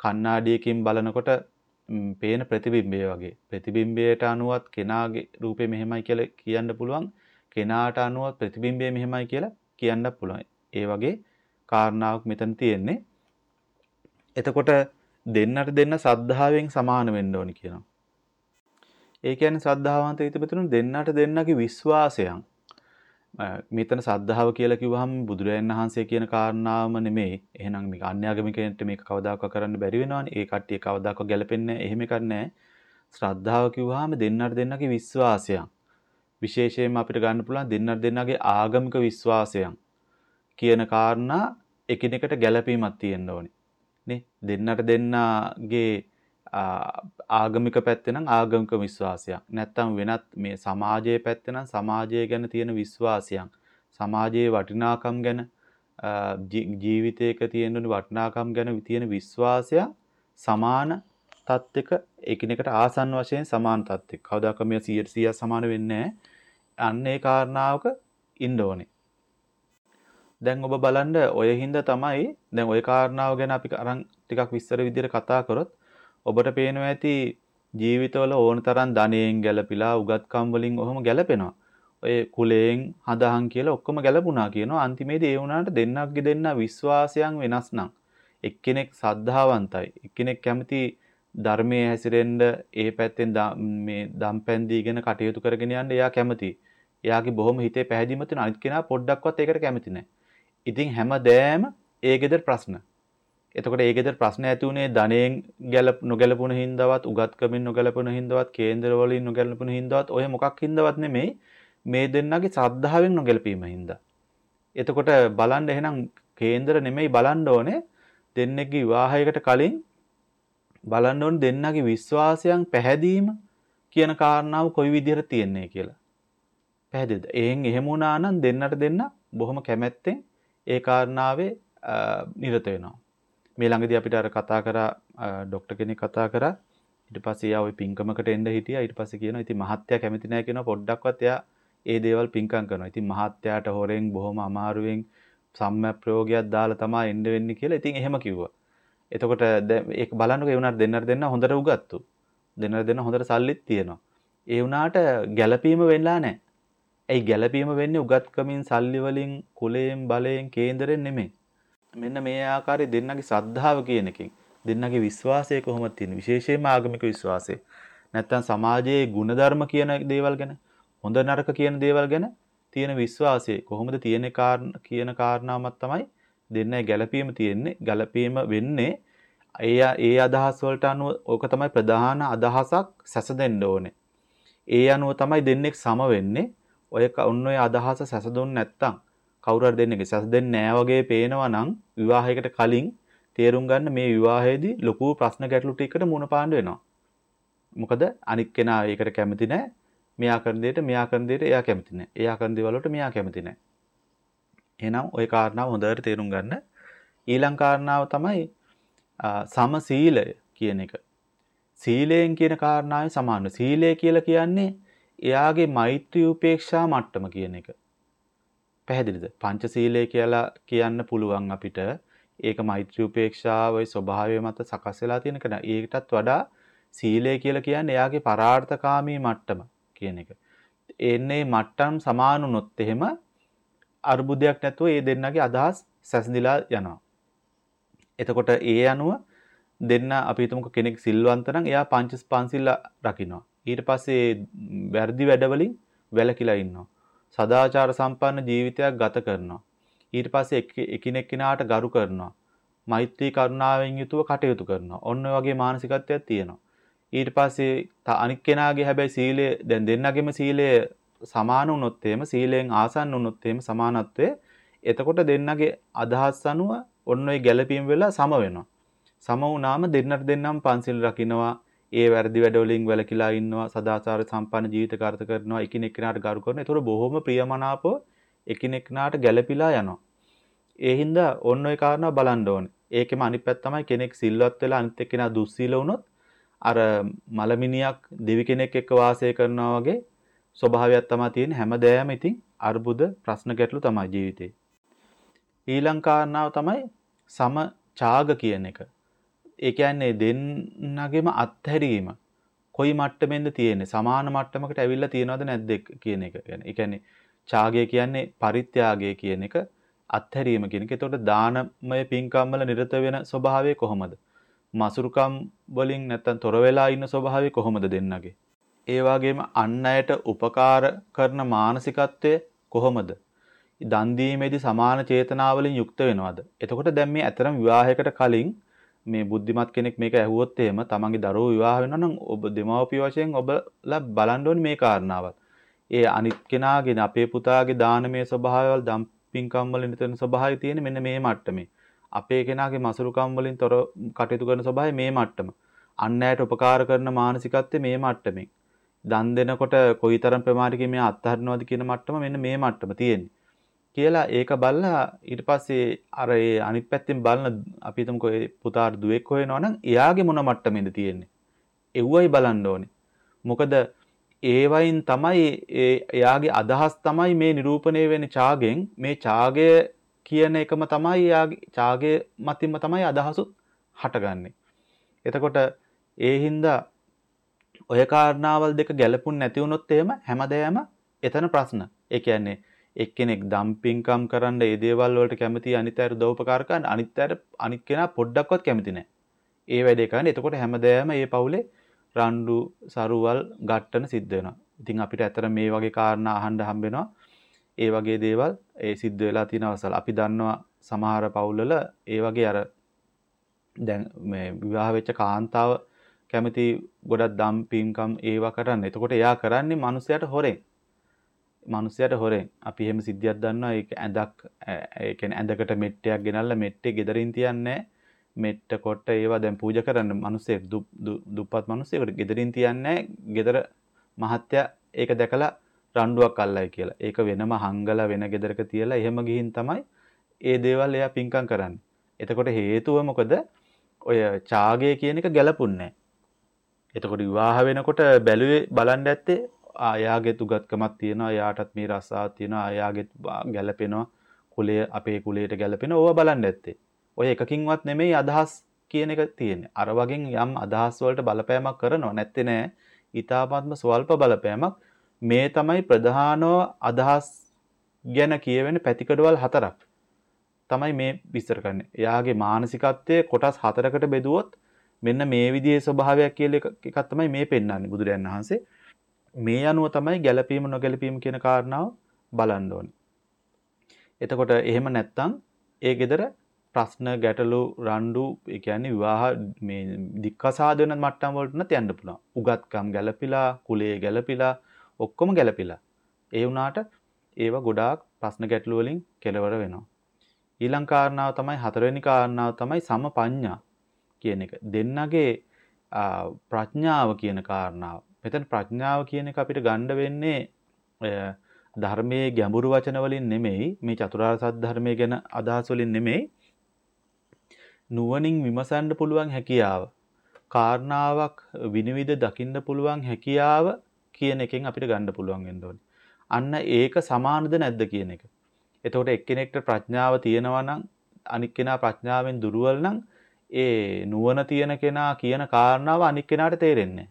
කණ්ණාඩියකින් බලනකොට පේන ප්‍රතිබිම්බය වගේ. ප්‍රතිබිම්බයට අනුවත් කෙනාගේ රූපේ මෙහෙමයි කියලා කියන්න පුළුවන්. කෙනාට අනුවත් ප්‍රතිබිම්බය මෙහෙමයි කියලා කියන්න පුළුවන්. ඒ වගේ කාරණාවක් මෙතන තියෙන්නේ. එතකොට දෙන්නට දෙන්න සද්ධාවෙන් සමාන වෙන්න ඕනි කියනවා. ඒ කියන්නේ ශ්‍රද්ධාවන්ත හිතපතුණු දෙන්නට දෙන්නගේ විශ්වාසයන් මෙතන සද්ධාව කියලා කිව්වහම බුදුරජාණන් වහන්සේ කියන කාරණාවම නෙමෙයි. එහෙනම් මේක අන්‍යාගමිකයන්ට මේක කවදාකවත් කරන්න බැරි වෙනවනේ. ඒ කට්ටිය කවදාකවත් ගැලපෙන්නේ නැහැ. එහෙම එකක් නැහැ. ශ්‍රද්ධාව කිව්වහම දෙන්නට දෙන්නගේ විශ්වාසයන්. විශේෂයෙන්ම අපිට ගන්න පුළුවන් දෙන්නට දෙන්නගේ ආගමික විශ්වාසයන් කියන කාරණා එකිනෙකට ගැළපීමක් තියෙන්න ඕනේ. නේ දෙන්නට දෙන්නගේ ආගමික පැත්තේ නම් ආගමික විශ්වාසයක්. නැත්තම් වෙනත් මේ සමාජයේ පැත්තේ නම් සමාජය ගැන තියෙන විශ්වාසයක්. සමාජයේ වටිනාකම් ගැන ජීවිතයක තියෙන වටිනාකම් ගැන තියෙන විශ්වාසය සමාන තත්ත්වයක එකිනෙකට ආසන්න වශයෙන් සමාන තත්ත්වයක. කවදාක මේ 100% සමාන වෙන්නේ අන්න ඒ කාරණාවක ඉන්න ඕනේ. දැන් ඔබ බලන්න ඔය හින්දා තමයි දැන් ඔය කාරණාව ගැන අපි අරන් ටිකක් විස්තර විදිහට කතා කරොත් ඔබට පේනවා ඇති ජීවිතවල ඕන තරම් ධනයෙන් ගැලපිලා උගත්කම් වලින් ඔහොම ගැලපෙනවා. ඔය කුලයෙන් හදහන් කියලා ඔක්කොම ගැලපුණා කියනවා. අන්තිමේදී ඒ වුණාට දෙන්නක්ගේ දෙන්න විශ්වාසයන් වෙනස් නම් එක්කෙනෙක් සද්ධාවන්තයි. එක්කෙනෙක් කැමති ධර්මයේ හැසිරෙන්න ඒ පැත්තෙන් මේ දම්පැන් දීගෙන කටයුතු කරගෙන යන්න එයා කැමති. එයාගේ බොහොම හිතේ පැහැදිලිම තියෙන අනිත් කෙනා පොඩ්ඩක්වත් ඒකට කැමති නැහැ. ඉතින් හැමදෑම ඒ ගෙදර ප්‍රශ්න. එතකොට ඒ ගෙදර ප්‍රශ්න ඇති උනේ ධනයෙන් ගැලප නොගැලපුණ හින්දාවත් උගත්කමින් නොගැලපුණ හින්දාවත් කේන්දර වලින් නොගැලපුණ හින්දාවත් ඔය මොකක් හින්දාවත් නෙමෙයි මේ දෙන්නගේ ශ්‍රද්ධාවෙන් නොගැලපීම හින්දා. එතකොට බලන්න එහෙනම් කේන්දර නෙමෙයි බලන්න ඕනේ දෙන්නෙක්ගේ විවාහයකට කලින් බලන්න ඕනේ දෙන්නගේ විශ්වාසයන් පැහැදීම කියන කාරණාව කොයි විදිහට තියන්නේ කියලා. පැහැදිලිද? එහෙන් එහෙම වුණා නම් දෙන්නට දෙන්න බොහොම කැමැත්තෙන් ඒ කාරණාවේ නිරත වෙනවා. මේ ළඟදී අපිට අර කතා කරා ડોක්ටර් කෙනෙක් කතා කරා ඊට පස්සේ ආ ওই පින්කමකට එන්න හිටියා ඊට පස්සේ කියනවා ඉතින් මහත්තයා කැමති නැහැ කියනවා පොඩ්ඩක්වත් එයා ඒ දේවල් පින්කම් කරනවා. ඉතින් මහත්තයාට හොරෙන් බොහොම අමාරුවෙන් සම්මැප් ප්‍රයෝගයක් දාලා තමයි එන්න වෙන්නේ කියලා ඉතින් එහෙම කිව්වා. එතකොට ඒක බලන්නකෝ ඒ උනාට දෙන්නර දෙන්න හොඳට උගත්තු. දෙන්නර දෙන්න හොඳට සල්ලිත් තියෙනවා. ඒ උනාට ගැළපීම වෙලා නැහැ. ඇයි ගැළපීම වෙන්නේ උගත්කමින් සල්ලි වලින් කුලයෙන් බලයෙන් කේන්දරෙන් නෙමෙයි. මෙන්න මේ ආකාරයේ දෙන්නගේ ශ්‍රද්ධාව කියන එකෙන් දෙන්නගේ විශ්වාසය කොහොමද තියෙන්නේ? විශේෂයෙන්ම ආගමික විශ්වාසය. නැත්තම් සමාජයේ ಗುಣධර්ම කියන දේවල් ගැන හොඳ නරක කියන දේවල් ගැන තියෙන විශ්වාසය කොහොමද තියෙන කියන කාරණාවක් තමයි දෙන්නයි ගැළපීම තියෙන්නේ. ගැළපීම වෙන්නේ ඒ ඒ අදහස් වලට අනුව ඕක තමයි ප්‍රධාන අදහසක් සැසදෙන්න ඕනේ. ඒ අනුව තමයි දෙන්නෙක් සම වෙන්නේ. ඔය ඔන්න ඔය අදහස සැසදුන් නැත්තම් කවුරු හරි දෙන්නෙක් සැස දෙන්නේ නැහැ වගේ පේනවා නම් විවාහයකට කලින් තේරුම් ගන්න මේ විවාහයේදී ලොකු ප්‍රශ්න ගැටලු ටිකකට මුණ පාන්න වෙනවා. මොකද අනික් කෙනා ඒකට කැමති නැහැ. මෙයා කරන දෙයට මෙයා කරන දෙයට එයා කැමති නැහැ. එයා කරන දේවල් වලට මෙයා කැමති නැහැ. එහෙනම් ওই කාරණාව හොඳට තේරුම් ගන්න. ඊළඟ කාරණාව තමයි සමසීලය කියන එක. සීලයෙන් කියන කාරණාවේ සමාන. සීලය කියලා කියන්නේ එයාගේ මෛත්‍රී උපේක්ෂා මට්ටම කියන එක. පැහැදිලිද? පංචශීලය කියලා කියන්න පුළුවන් අපිට. ඒක මෛත්‍රී උපේක්ෂාවයි ස්වභාවය මත සකස් වෙලා තියෙන කෙනා. ඒකටත් වඩා සීලය කියලා කියන්නේ එයාගේ පරාර්ථකාමී මට්ටම කියන එක. එන්නේ මට්ටම් සමාන වුණොත් එහෙම අර්බුදයක් නැතුව ඒ දෙන්නගේ අදහස් සැසඳිලා යනවා. එතකොට ඒ අනුව දෙන්න අපි හිතමුකෝ කෙනෙක් සිල්වන්ත නම් එයා පංච පන්සිල් රකින්නවා. ඊට පස්සේ වැරදි වැඩවලින් වැළකීලා ඉන්නවා. සදාචාර සම්පන්න ජීවිතයක් ගත කරනවා. ඊට පස්සේ එකිනෙක කෙනාට ගරු කරනවා. මෛත්‍රී කරුණාවෙන් යුතුව කටයුතු කරනවා. ඔන්න ඔය වගේ මානසිකත්වයක් තියෙනවා. ඊට පස්සේ අනික් කෙනාගේ හැබැයි සීලය දැන් දෙන්නගෙම සීලය සමාන වුණොත් එහෙම සීලයෙන් ආසන්න වුණොත් එහෙම සමානත්වය එතකොට දෙන්නගේ අදහස් අනුව ඔන්න ඔය ගැළපීම් වෙලා සම වෙනවා. සම වුණාම දෙන්නට දෙන්නම් පන්සිල් රකින්නවා. ඒ වැරදි වැඩවලින් වැළකීලා ඉන්නවා සදාචාර සම්පන්න ජීවිත ගත කරනවා එකිනෙක කෙනාට ගරු කරනවා. ඒතකොට බොහොම ප්‍රියමනාපව එකිනෙක කෙනාට ගැළපීලා යනවා. ඒ හින්දා ඔන්න ඔය කාරණා බලන්න ඕනේ. ඒකෙම අනිත් පැත්ත තමයි කෙනෙක් සිල්වත් වෙලා අනිත් එක්කෙනා දුස්සීල වුණොත් අර මලමිනියක් දෙවි කෙනෙක් එක්ක වාසය කරනවා වගේ ස්වභාවයක් තමයි තියෙන්නේ. හැමදෑම ඉතින් අර්බුද ප්‍රශ්න ගැටලු තමයි ජීවිතේ. ඊළඟ කාරණාව තමයි සම ඡාග කියන එක. ඒ කියන්නේ දෙන්නගෙම අත්හැරීම කොයි මට්ටමෙන්ද තියෙන්නේ සමාන මට්ටමකට ඇවිල්ලා තියෙනවද නැද්ද කියන එක ගැන. ඒ කියන්නේ ඡාගය කියන්නේ පරිත්‍යාගය කියන එක අත්හැරීම කියන එක. එතකොට දානමය පින්කම් වල නිරත වෙන ස්වභාවය කොහොමද? මසුරුකම් වලින් නැත්තම් තොර වෙලා ඉන්න ස්වභාවය කොහොමද දෙන්නගේ? ඒ වගේම අන් අයට උපකාර කරන මානසිකත්වය කොහොමද? දන් දීමේදී සමාන චේතනාවලින් යුක්ත වෙනවද? එතකොට දැන් මේ අතරම විවාහයකට කලින් මේ බුද්ධිමත් කෙනෙක් මේක ඇහුවොත් එහෙම තමන්ගේ දරුවෝ විවාහ වෙනවා නම් ඔබ දෙමව්පිය වශයෙන් ඔබලා බලන්න ඕනේ මේ කාරණාවත්. ඒ අනිත් කෙනාගේ අපේ පුතාගේ දානමය ස්වභාවයවල දම්පින්කම් වල නිතරම ස්වභාවය තියෙන මෙන්න මේ මට්ටමේ. අපේ කෙනාගේ මසුරුකම් වලින් තොර කටයුතු කරන ස්වභාවය මේ මට්ටම. අන් අයට උපකාර කරන මානසිකත්වය මේ මට්ටමේ. දන් දෙනකොට කොයිතරම් ප්‍රමාණයකින් මේ අත්හරිනවද කියන මට්ටම මෙන්න මේ මට්ටම තියෙන්නේ. කියලා ඒක බලලා ඊට පස්සේ අර ඒ අනිත් පැත්තෙන් බලන අපි හිතමුකෝ ඒ පුතාට දුවෙක් හොයනවා නම් එයාගේ මොන මට්ටමේද තියෙන්නේ. එව්වයි බලන්න ඕනේ. මොකද ඒ වයින් තමයි එයාගේ අදහස් තමයි මේ නිරූපණය වෙන ඡාගෙන් මේ ඡාගය කියන එකම තමයි එයාගේ ඡාගය මතින්ම තමයි අදහසුත් හටගන්නේ. එතකොට ඒ හින්දා ඔය කාරණාවල් දෙක ගැලපුන් නැති වුණොත් එහෙම හැමදේම එතන ප්‍රශ්න. ඒ කියන්නේ එක්කෙනෙක් දම්පින්කම් කරන්න ඒ දේවල් වලට කැමති අනිත් අයට උදව්පකාර කරන්න අනිත් අයට අනිත් කෙනා පොඩ්ඩක්වත් කැමති නැහැ. ඒ වැඩේ කරන්නේ. එතකොට හැමදේම මේ පවුලේ රණ්ඩු සරුවල් ගට්ටන සිද්ධ වෙනවා. ඉතින් අපිට ඇතර මේ වගේ කාරණා අහන්න හම්බෙනවා. ඒ වගේ දේවල් ඒ සිද්ධ වෙලා තියෙන අවසල. අපි දන්නවා සමහර පවුල්වල ඒ වගේ අර දැන් මේ විවාහ වෙච්ච කාන්තාව කැමති ගොඩක් දම් පින්කම් ඒවා කරන්න. එතකොට එයා කරන්නේ මිනිස්සයාට හොරෙන්. මනුස්සයට හොරෙන් අපි එහෙම සිද්ධියක් දන්නවා ඒක ඇඳක් ඒ කියන්නේ ඇඳකට මෙට්ටයක් ගෙනල්ලා මෙට්ටේ ගෙදරින් තියන්නේ මෙට්ට කොට ඒවා දැන් පූජා කරන්න මිනිස්සෙක් දුප්පත් මිනිස්සෙකුට ගෙදරින් තියන්නේ ගෙදර මහත්තයා ඒක දැකලා රණ්ඩුවක් අල්ලයි කියලා. ඒක වෙනම හංගලා වෙන ගෙදරක තියලා එහෙම ගිහින් තමයි ඒ දේවල් එයා පින්කම් කරන්නේ. එතකොට හේතුව මොකද? ඔය ඡාගය කියන එක ගැලපුන්නේ එතකොට විවාහ වෙනකොට බැලුවේ බලන්න ඇත්තේ ආයාගේ උගත්කමක් තියෙනවා එයාටත් මේ රස්සාවක් තියෙනවා ආයාගේ ගැළපෙනවා. කුලය අපේ කුලයට ගැළපෙන ඕවා බලන්න ඇත්තේ. ඔය එකකින්වත් නෙමෙයි අදහස් කියන එක තියෙන්නේ. අර වගේ යම් අදහස් වලට බලපෑමක් කරනව නැත්තේ නෑ. ඊ타ත්ම ස්වල්ප බලපෑමක්. මේ තමයි ප්‍රධානව අදහස් ගැන කියවෙන පැතිකඩවල් හතරක් තමයි මේ විස්තර කරන්නේ. එයාගේ මානසිකත්වයේ කොටස් හතරකට බෙදුවොත් මෙන්න මේ විදිහේ ස්වභාවයක් කියලා එකක් තමයි මේ පෙන්වන්නේ බුදුරයන් වහන්සේ. මේ අනුව තමයි ගැළපීම නොගැළපීම කියන කාරණාව බලන්න ඕනේ. එතකොට එහෙම නැත්තම් ඒ gedara ප්‍රශ්න ගැටලු රණ්ඩු ඒ කියන්නේ විවාහ මේ දික්කසාද වෙන මට්ටම් වලට නැත් යන්න පුළුවන්. උගත්කම් ගැළපිලා, කුලයේ ගැළපිලා, ඔක්කොම ගැළපිලා. ඒ වුණාට ඒව ගොඩාක් ප්‍රශ්න ගැටලු වලින් කෙලවර වෙනවා. ඊළඟ කාරණාව තමයි හතරවෙනි කාරණාව තමයි සමපඤ්ඤා කියන එක. දෙන්නගේ ප්‍රඥාව කියන කාරණාව. මෙතන ප්‍රඥාව කියන එක අපිට ගන්න වෙන්නේ ධර්මයේ ගැඹුරු වචන වලින් නෙමෙයි මේ චතුරාර්ය සත්‍ය ධර්මයේ ගැන අදහස් වලින් නෙමෙයි නුවණින් විමසන්න පුළුවන් හැකියාව කාරණාවක් විනිවිද දකින්න පුළුවන් හැකියාව කියන එකෙන් අපිට ගන්න පුළුවන් වෙන්න ඕනේ. අන්න ඒක සමානද නැද්ද කියන එක. එතකොට එක්කෙනෙක්ට ප්‍රඥාව තියෙනවා නම් අනික් කෙනා ප්‍රඥාවෙන් දුර්වල නම් ඒ නුවණ තියෙන කෙනා කියන කාරණාව අනික් කෙනාට තේරෙන්නේ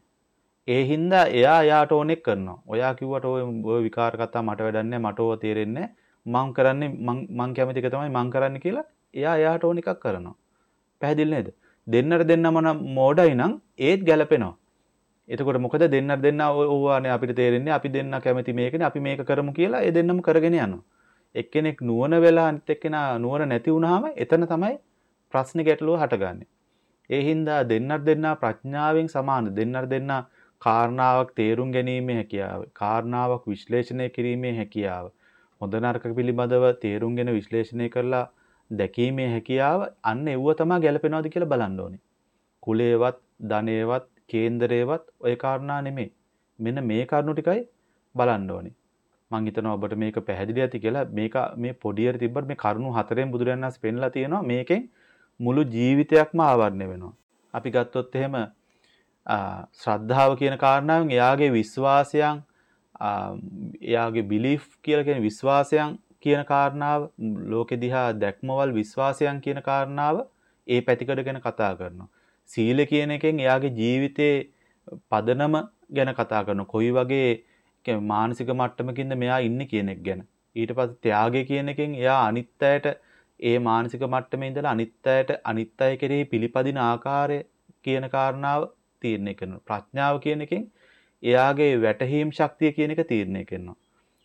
ඒ හින්දා එයා එයාට ඕනෙක් කරනවා. ඔයා කිව්වට ඔය ඔය විකාර කතා මට වැඩක් මට ඕව තේරෙන්නේ මං කරන්නේ මං මං කැමති එක තමයි මං කරන්නේ කියලා එයා එයාට ඕන එකක් කරනවා. පැහැදිලි නේද? දෙන්නට දෙන්නම නම් මෝඩයි නම් ඒත් ගැලපෙනවා. එතකොට මොකද දෙන්නට දෙන්න ඕවානේ අපිට තේරෙන්නේ අපි දෙන්න කැමති මේකනේ අපි මේක කරමු කියලා ඒ දෙන්නම කරගෙන යනවා. එක්කෙනෙක් නුවණ වෙලා අනිත් එක්කෙනා නුවණ නැති වුනහම එතන තමයි ප්‍රශ්නේ ගැටලුව හටගන්නේ. ඒ හින්දා දෙන්නට දෙන්නා ප්‍රඥාවෙන් සමාන දෙන්නට දෙන්නා කාරණාවක් තේරුම් ගැනීමේ හැකියාව, කාරණාවක් විශ්ලේෂණය කිරීමේ හැකියාව, හොඳ නරක පිළිබඳව තේරුම්ගෙන විශ්ලේෂණය කරලා දැකීමේ හැකියාව අන්න එව්ව තමයි ගැලපෙනවද කියලා බලන්න ඕනේ. කුලේවත්, ධනේවත්, කේන්දරේවත් ওই කාරණා නෙමෙයි. මෙන්න මේ කරුණු ටිකයි බලන්න ඕනේ. මං හිතනවා ඔබට මේක පැහැදිලි ඇති කියලා මේක මේ පොඩියට තිබ්බට මේ කරුණු හතරෙන් බුදුරජාණන් වහන්සේ පෙන්ලා තියෙනවා මේකෙන් මුළු ජීවිතයක්ම ආවරණය වෙනවා. අපි ගත්තොත් එහෙම ශ්‍රද්ධාව කියන කාරණාවෙන් එයාගේ විශ්වාසයන් එයාගේ බිලිෆ් කියලා කියන විශ්වාසයන් කියන කාරණාව ලෝකෙ දිහා දැක්මවල් විශ්වාසයන් කියන කාරණාව ඒ පැතිකඩ ගැන කතා කරනවා. සීල කියන එකෙන් එයාගේ ජීවිතේ පදනම ගැන කතා කරනවා. කොයි වගේ මානසික මට්ටමකින්ද මෙයා ඉන්නේ කියන එක ගැන. ඊට පස්සේ ත්‍යාගය කියන එකෙන් එයා අනිත් අයට ඒ මානසික මට්ටමේ ඉඳලා අනිත් අයට අනිත් අය කෙරෙහි පිළිපදින ආකාරය කියන කාරණාව තීරණය කරනවා. ප්‍රඥාව කියන එකෙන් එයාගේ වැටහීම් ශක්තිය කියන එක තීරණය කරනවා.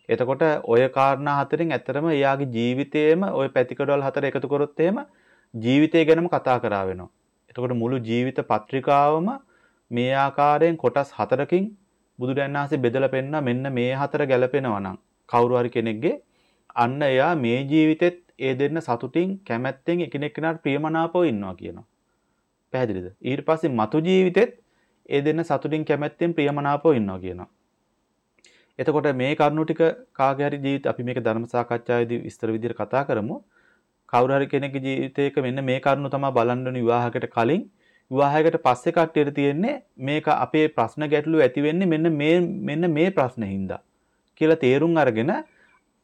එතකොට ඔය කාරණා හතරෙන් ඇත්තරම එයාගේ ජීවිතේම ඔය පැතිකඩවල හතර එකතු කරොත් එහෙම ජීවිතය ගැනම කතා කරා වෙනවා. එතකොට මුළු ජීවිත පත්‍රිකාවම මේ ආකාරයෙන් කොටස් හතරකින් බුදුරජාණන් වහන්සේ බෙදලා පෙන්නා මෙන්න මේ හතර ගැලපෙනවා නම් කවුරු හරි කෙනෙක්ගේ අන්න එයා මේ ජීවිතෙත් ඒ දෙන්න සතුටින් කැමැත්තෙන් එකිනෙක කෙනාට ප්‍රියමනාපව ඉන්නවා කියනවා. පැහැදිලිද? ඊට පස්සේ මතු ජීවිතෙත් ඒ දෙන්න සතුටින් කැමැත්තෙන් ප්‍රියමනාපව ඉන්නවා කියනවා. එතකොට මේ කරුණු ටික කාගේ හරි ජීවිත අපි මේක ධර්ම සාකච්ඡාවේදී විස්තර විදිහට කතා කරමු. කවුරු හරි කෙනෙක්ගේ ජීවිතයක මෙන්න මේ කරුණු තමයි බලන්න ඕනේ විවාහයකට කලින් විවාහයකට පස්සේ කට්ටියට තියෙන්නේ මේක අපේ ප්‍රශ්න ගැටලු ඇති වෙන්නේ මෙන්න මේ මෙන්න මේ ප්‍රශ්න හින්දා කියලා තේරුම් අරගෙන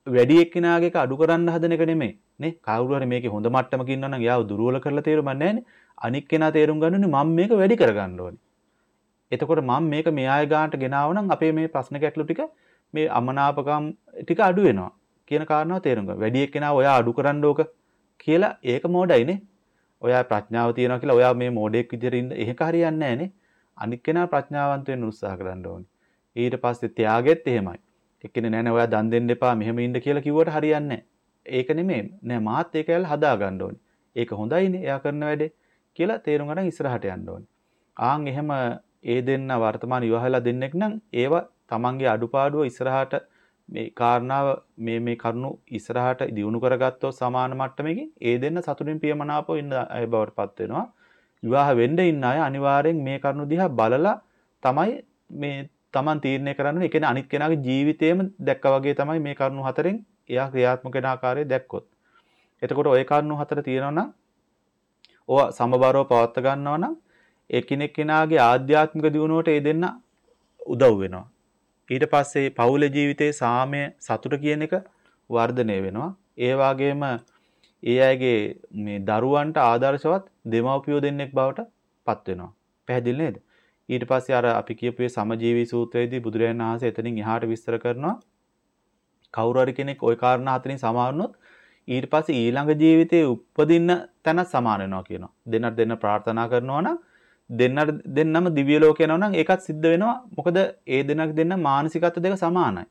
වැඩි එක්කිනාගේ එක අඩු කරන්න හදන එක නෙමෙයි නේ කවුරු හරි මේකේ හොඳ මට්ටමක ඉන්නවා නම් එයාව දුර්වල කරලා තේරුමක් නැහැනේ අනික් කෙනා තේරුම් ගන්න ඕනේ මම මේක වැඩි කරගන්න ඕනේ එතකොට මම මේක මේ ආය ගානට ගෙනාව නම් අපේ මේ ප්‍රශ්න ගැටලු ටික මේ අමනාපකම් ටික අඩු වෙනවා කියන කාරණාව තේරුම් ගන්න. වැඩි එක්කෙනා ඔයා අඩු කරන්න ඕක කියලා ඒක මෝඩයිනේ. ඔයා ප්‍රඥාව තියනවා කියලා ඔයා මේ මෝඩෙක් විදිහට ඉන්න ඒක හරියන්නේ නැහනේ. අනික් කෙනා ප්‍රඥාවන්ත වෙන්න උත්සාහ කරන්න ඕනේ. ඊට පස්සේ ත්‍යාගෙත් එහෙමයි. එක්කෙනේ නෑ නෑ ඔයා දන් දෙන්න එපා මෙහෙම ඉන්න කියලා කිව්වට හරියන්නේ ඒක නෙමෙයි. නෑ මාත් ඒක ඇල්ල හදා ගන්න ඕනේ. ඒක හොඳයිනේ එයා කරන වැඩේ කියලා තේරුම් ගන්න ඉස්සරහට යන්න ඕනේ. ආන් එහෙම ඒ දෙන්න වර්තමාන විවාහලා දෙන්නෙක් නම් ඒව තමන්ගේ අඩුපාඩුව ඉස්සරහට මේ කාරණාව මේ මේ කරුණු ඉස්සරහට දියුණු කරගත්තොත් සමාන මට්ටමකින් ඒ දෙන්න සතුටින් පියමනාපව ඉන්න අය බවට පත් වෙනවා. විවාහ වෙන්න ඉන්න අය අනිවාර්යෙන් මේ කරුණු දිහා බලලා තමයි මේ Taman තීරණය කරන්න. ඒ කියන්නේ අනිත් කෙනාගේ ජීවිතේම දැක්කා වගේ තමයි මේ කරුණු හතරෙන් එයා ක්‍රියාත්මක වෙන ආකාරය දැක්කොත්. එතකොට ওই කරුණු හතර තියෙනවා නම් ඕවා සමබරව පවත්වා ගන්නවා නම් එකිනෙක කෙනාගේ ආධ්‍යාත්මික දියුණුවට ඒ දෙන්න උදව් වෙනවා. ඊට පස්සේ පවුල ජීවිතයේ සාමය සතුට කියන එක වර්ධනය වෙනවා. ඒ වගේම ඒ අයගේ මේ දරුවන්ට ආදර්ශවත් දෙමව්පියෝ දෙන්නෙක් බවට පත් වෙනවා. පැහැදිලි නේද? ඊට පස්සේ අර අපි කියපු සමජීවී සූත්‍රයේදී බුදුරජාණන් වහන්සේ එතනින් එහාට විස්තර කරනවා කවුරු හරි කෙනෙක් ওই කාරණා හතරින් සමාවුනොත් ඊට පස්සේ ඊළඟ ජීවිතේ උපදින්න තැන සමාන වෙනවා කියනවා. දෙන්නට දෙන්න ප්‍රාර්ථනා කරනවා නම් දෙන්නට දෙන්නම දිව්‍ය ලෝකේ යනවා නම් ඒකත් සිද්ධ වෙනවා. මොකද ඒ දෙන්නක් දෙන්න මානසිකත්ව දෙක සමානයි.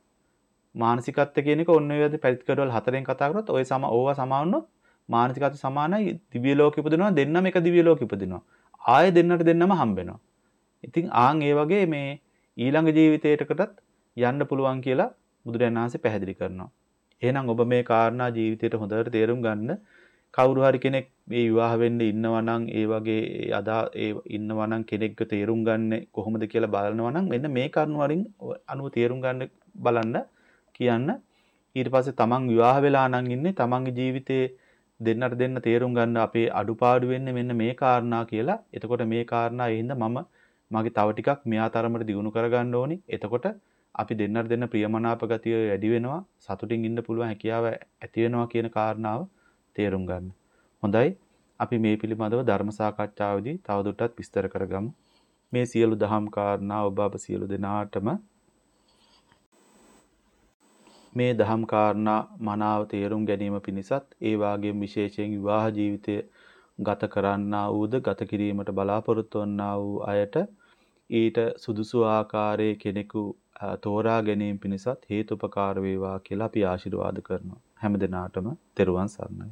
මානසිකත්ව කියන එක ඔන්න ඔය පැතිකඩවල හතරෙන් කතා කරොත් ওই සම ඕවා සමාවුනොත් මානසිකත්ව සමානයි දිව්‍ය ලෝකෙ ඉපදිනවා දෙන්නම එක දිව්‍ය ලෝකෙ ඉපදිනවා. ආයෙ දෙන්නට දෙන්නම හම්බ වෙනවා. ඉතින් ආන් ඒ වගේ මේ ඊළඟ ජීවිතයකටත් යන්න පුළුවන් කියලා බුදුරජාණන් වහන්සේ පැහැදිලි කරනවා. එහෙනම් ඔබ මේ කාරණා ජීවිතයට හොඳට තේරුම් ගන්න කවුරු හරි කෙනෙක් මේ විවාහ වෙන්න ඉන්නවා නම් ඒ වගේ අදා ඒ ඉන්නවා නම් කෙනෙක්ව තේරුම් ගන්න කොහොමද කියලා බලනවා නම් මෙන්න මේ කරුණු වලින් අනුව තේරුම් ගන්න බලන්න කියන්න ඊට පස්සේ තමන් විවාහ වෙලා නම් ඉන්නේ තමන්ගේ ජීවිතේ දෙන්නට දෙන්න තේරුම් ගන්න අපේ අඩුපාඩු වෙන්නේ මෙන්න මේ කාරණා කියලා. එතකොට මේ කාරණා ඒ හින්දා මම මගේ තව ටිකක් මෙයා තරමට දියුණු කරගන්න ඕනි. එතකොට අපි දෙන්නට දෙන්න ප්‍රියමනාප ගතිය වැඩි වෙනවා. සතුටින් ඉන්න පුළුවන් හැකියාව ඇති වෙනවා කියන කාරණාව තේරුම් ගන්න. හොඳයි. අපි මේ පිළිබඳව ධර්ම සාකච්ඡාවේදී තවදුරටත් විස්තර කරගමු. මේ සියලු දහම් කාරණා ඔබ අප සියලු දෙනාටම මේ දහම් කාරණා මනාව තේරුම් ගැනීම පිණිසත් ඒ වාගේම විශේෂයෙන් විවාහ ජීවිතය ගත කරන්නා වූද ගත කිරීමට බලාපොරොත්තු වන්නා වූ අයට ඊට සුදුසු ආකාරයේ කෙනෙකු තෝරා ගැනීම පිණිසත් හේතුපකාර වේවා කියලා අපි ආශිර්වාද කරනවා හැම දිනාටම තෙරුවන් සරණයි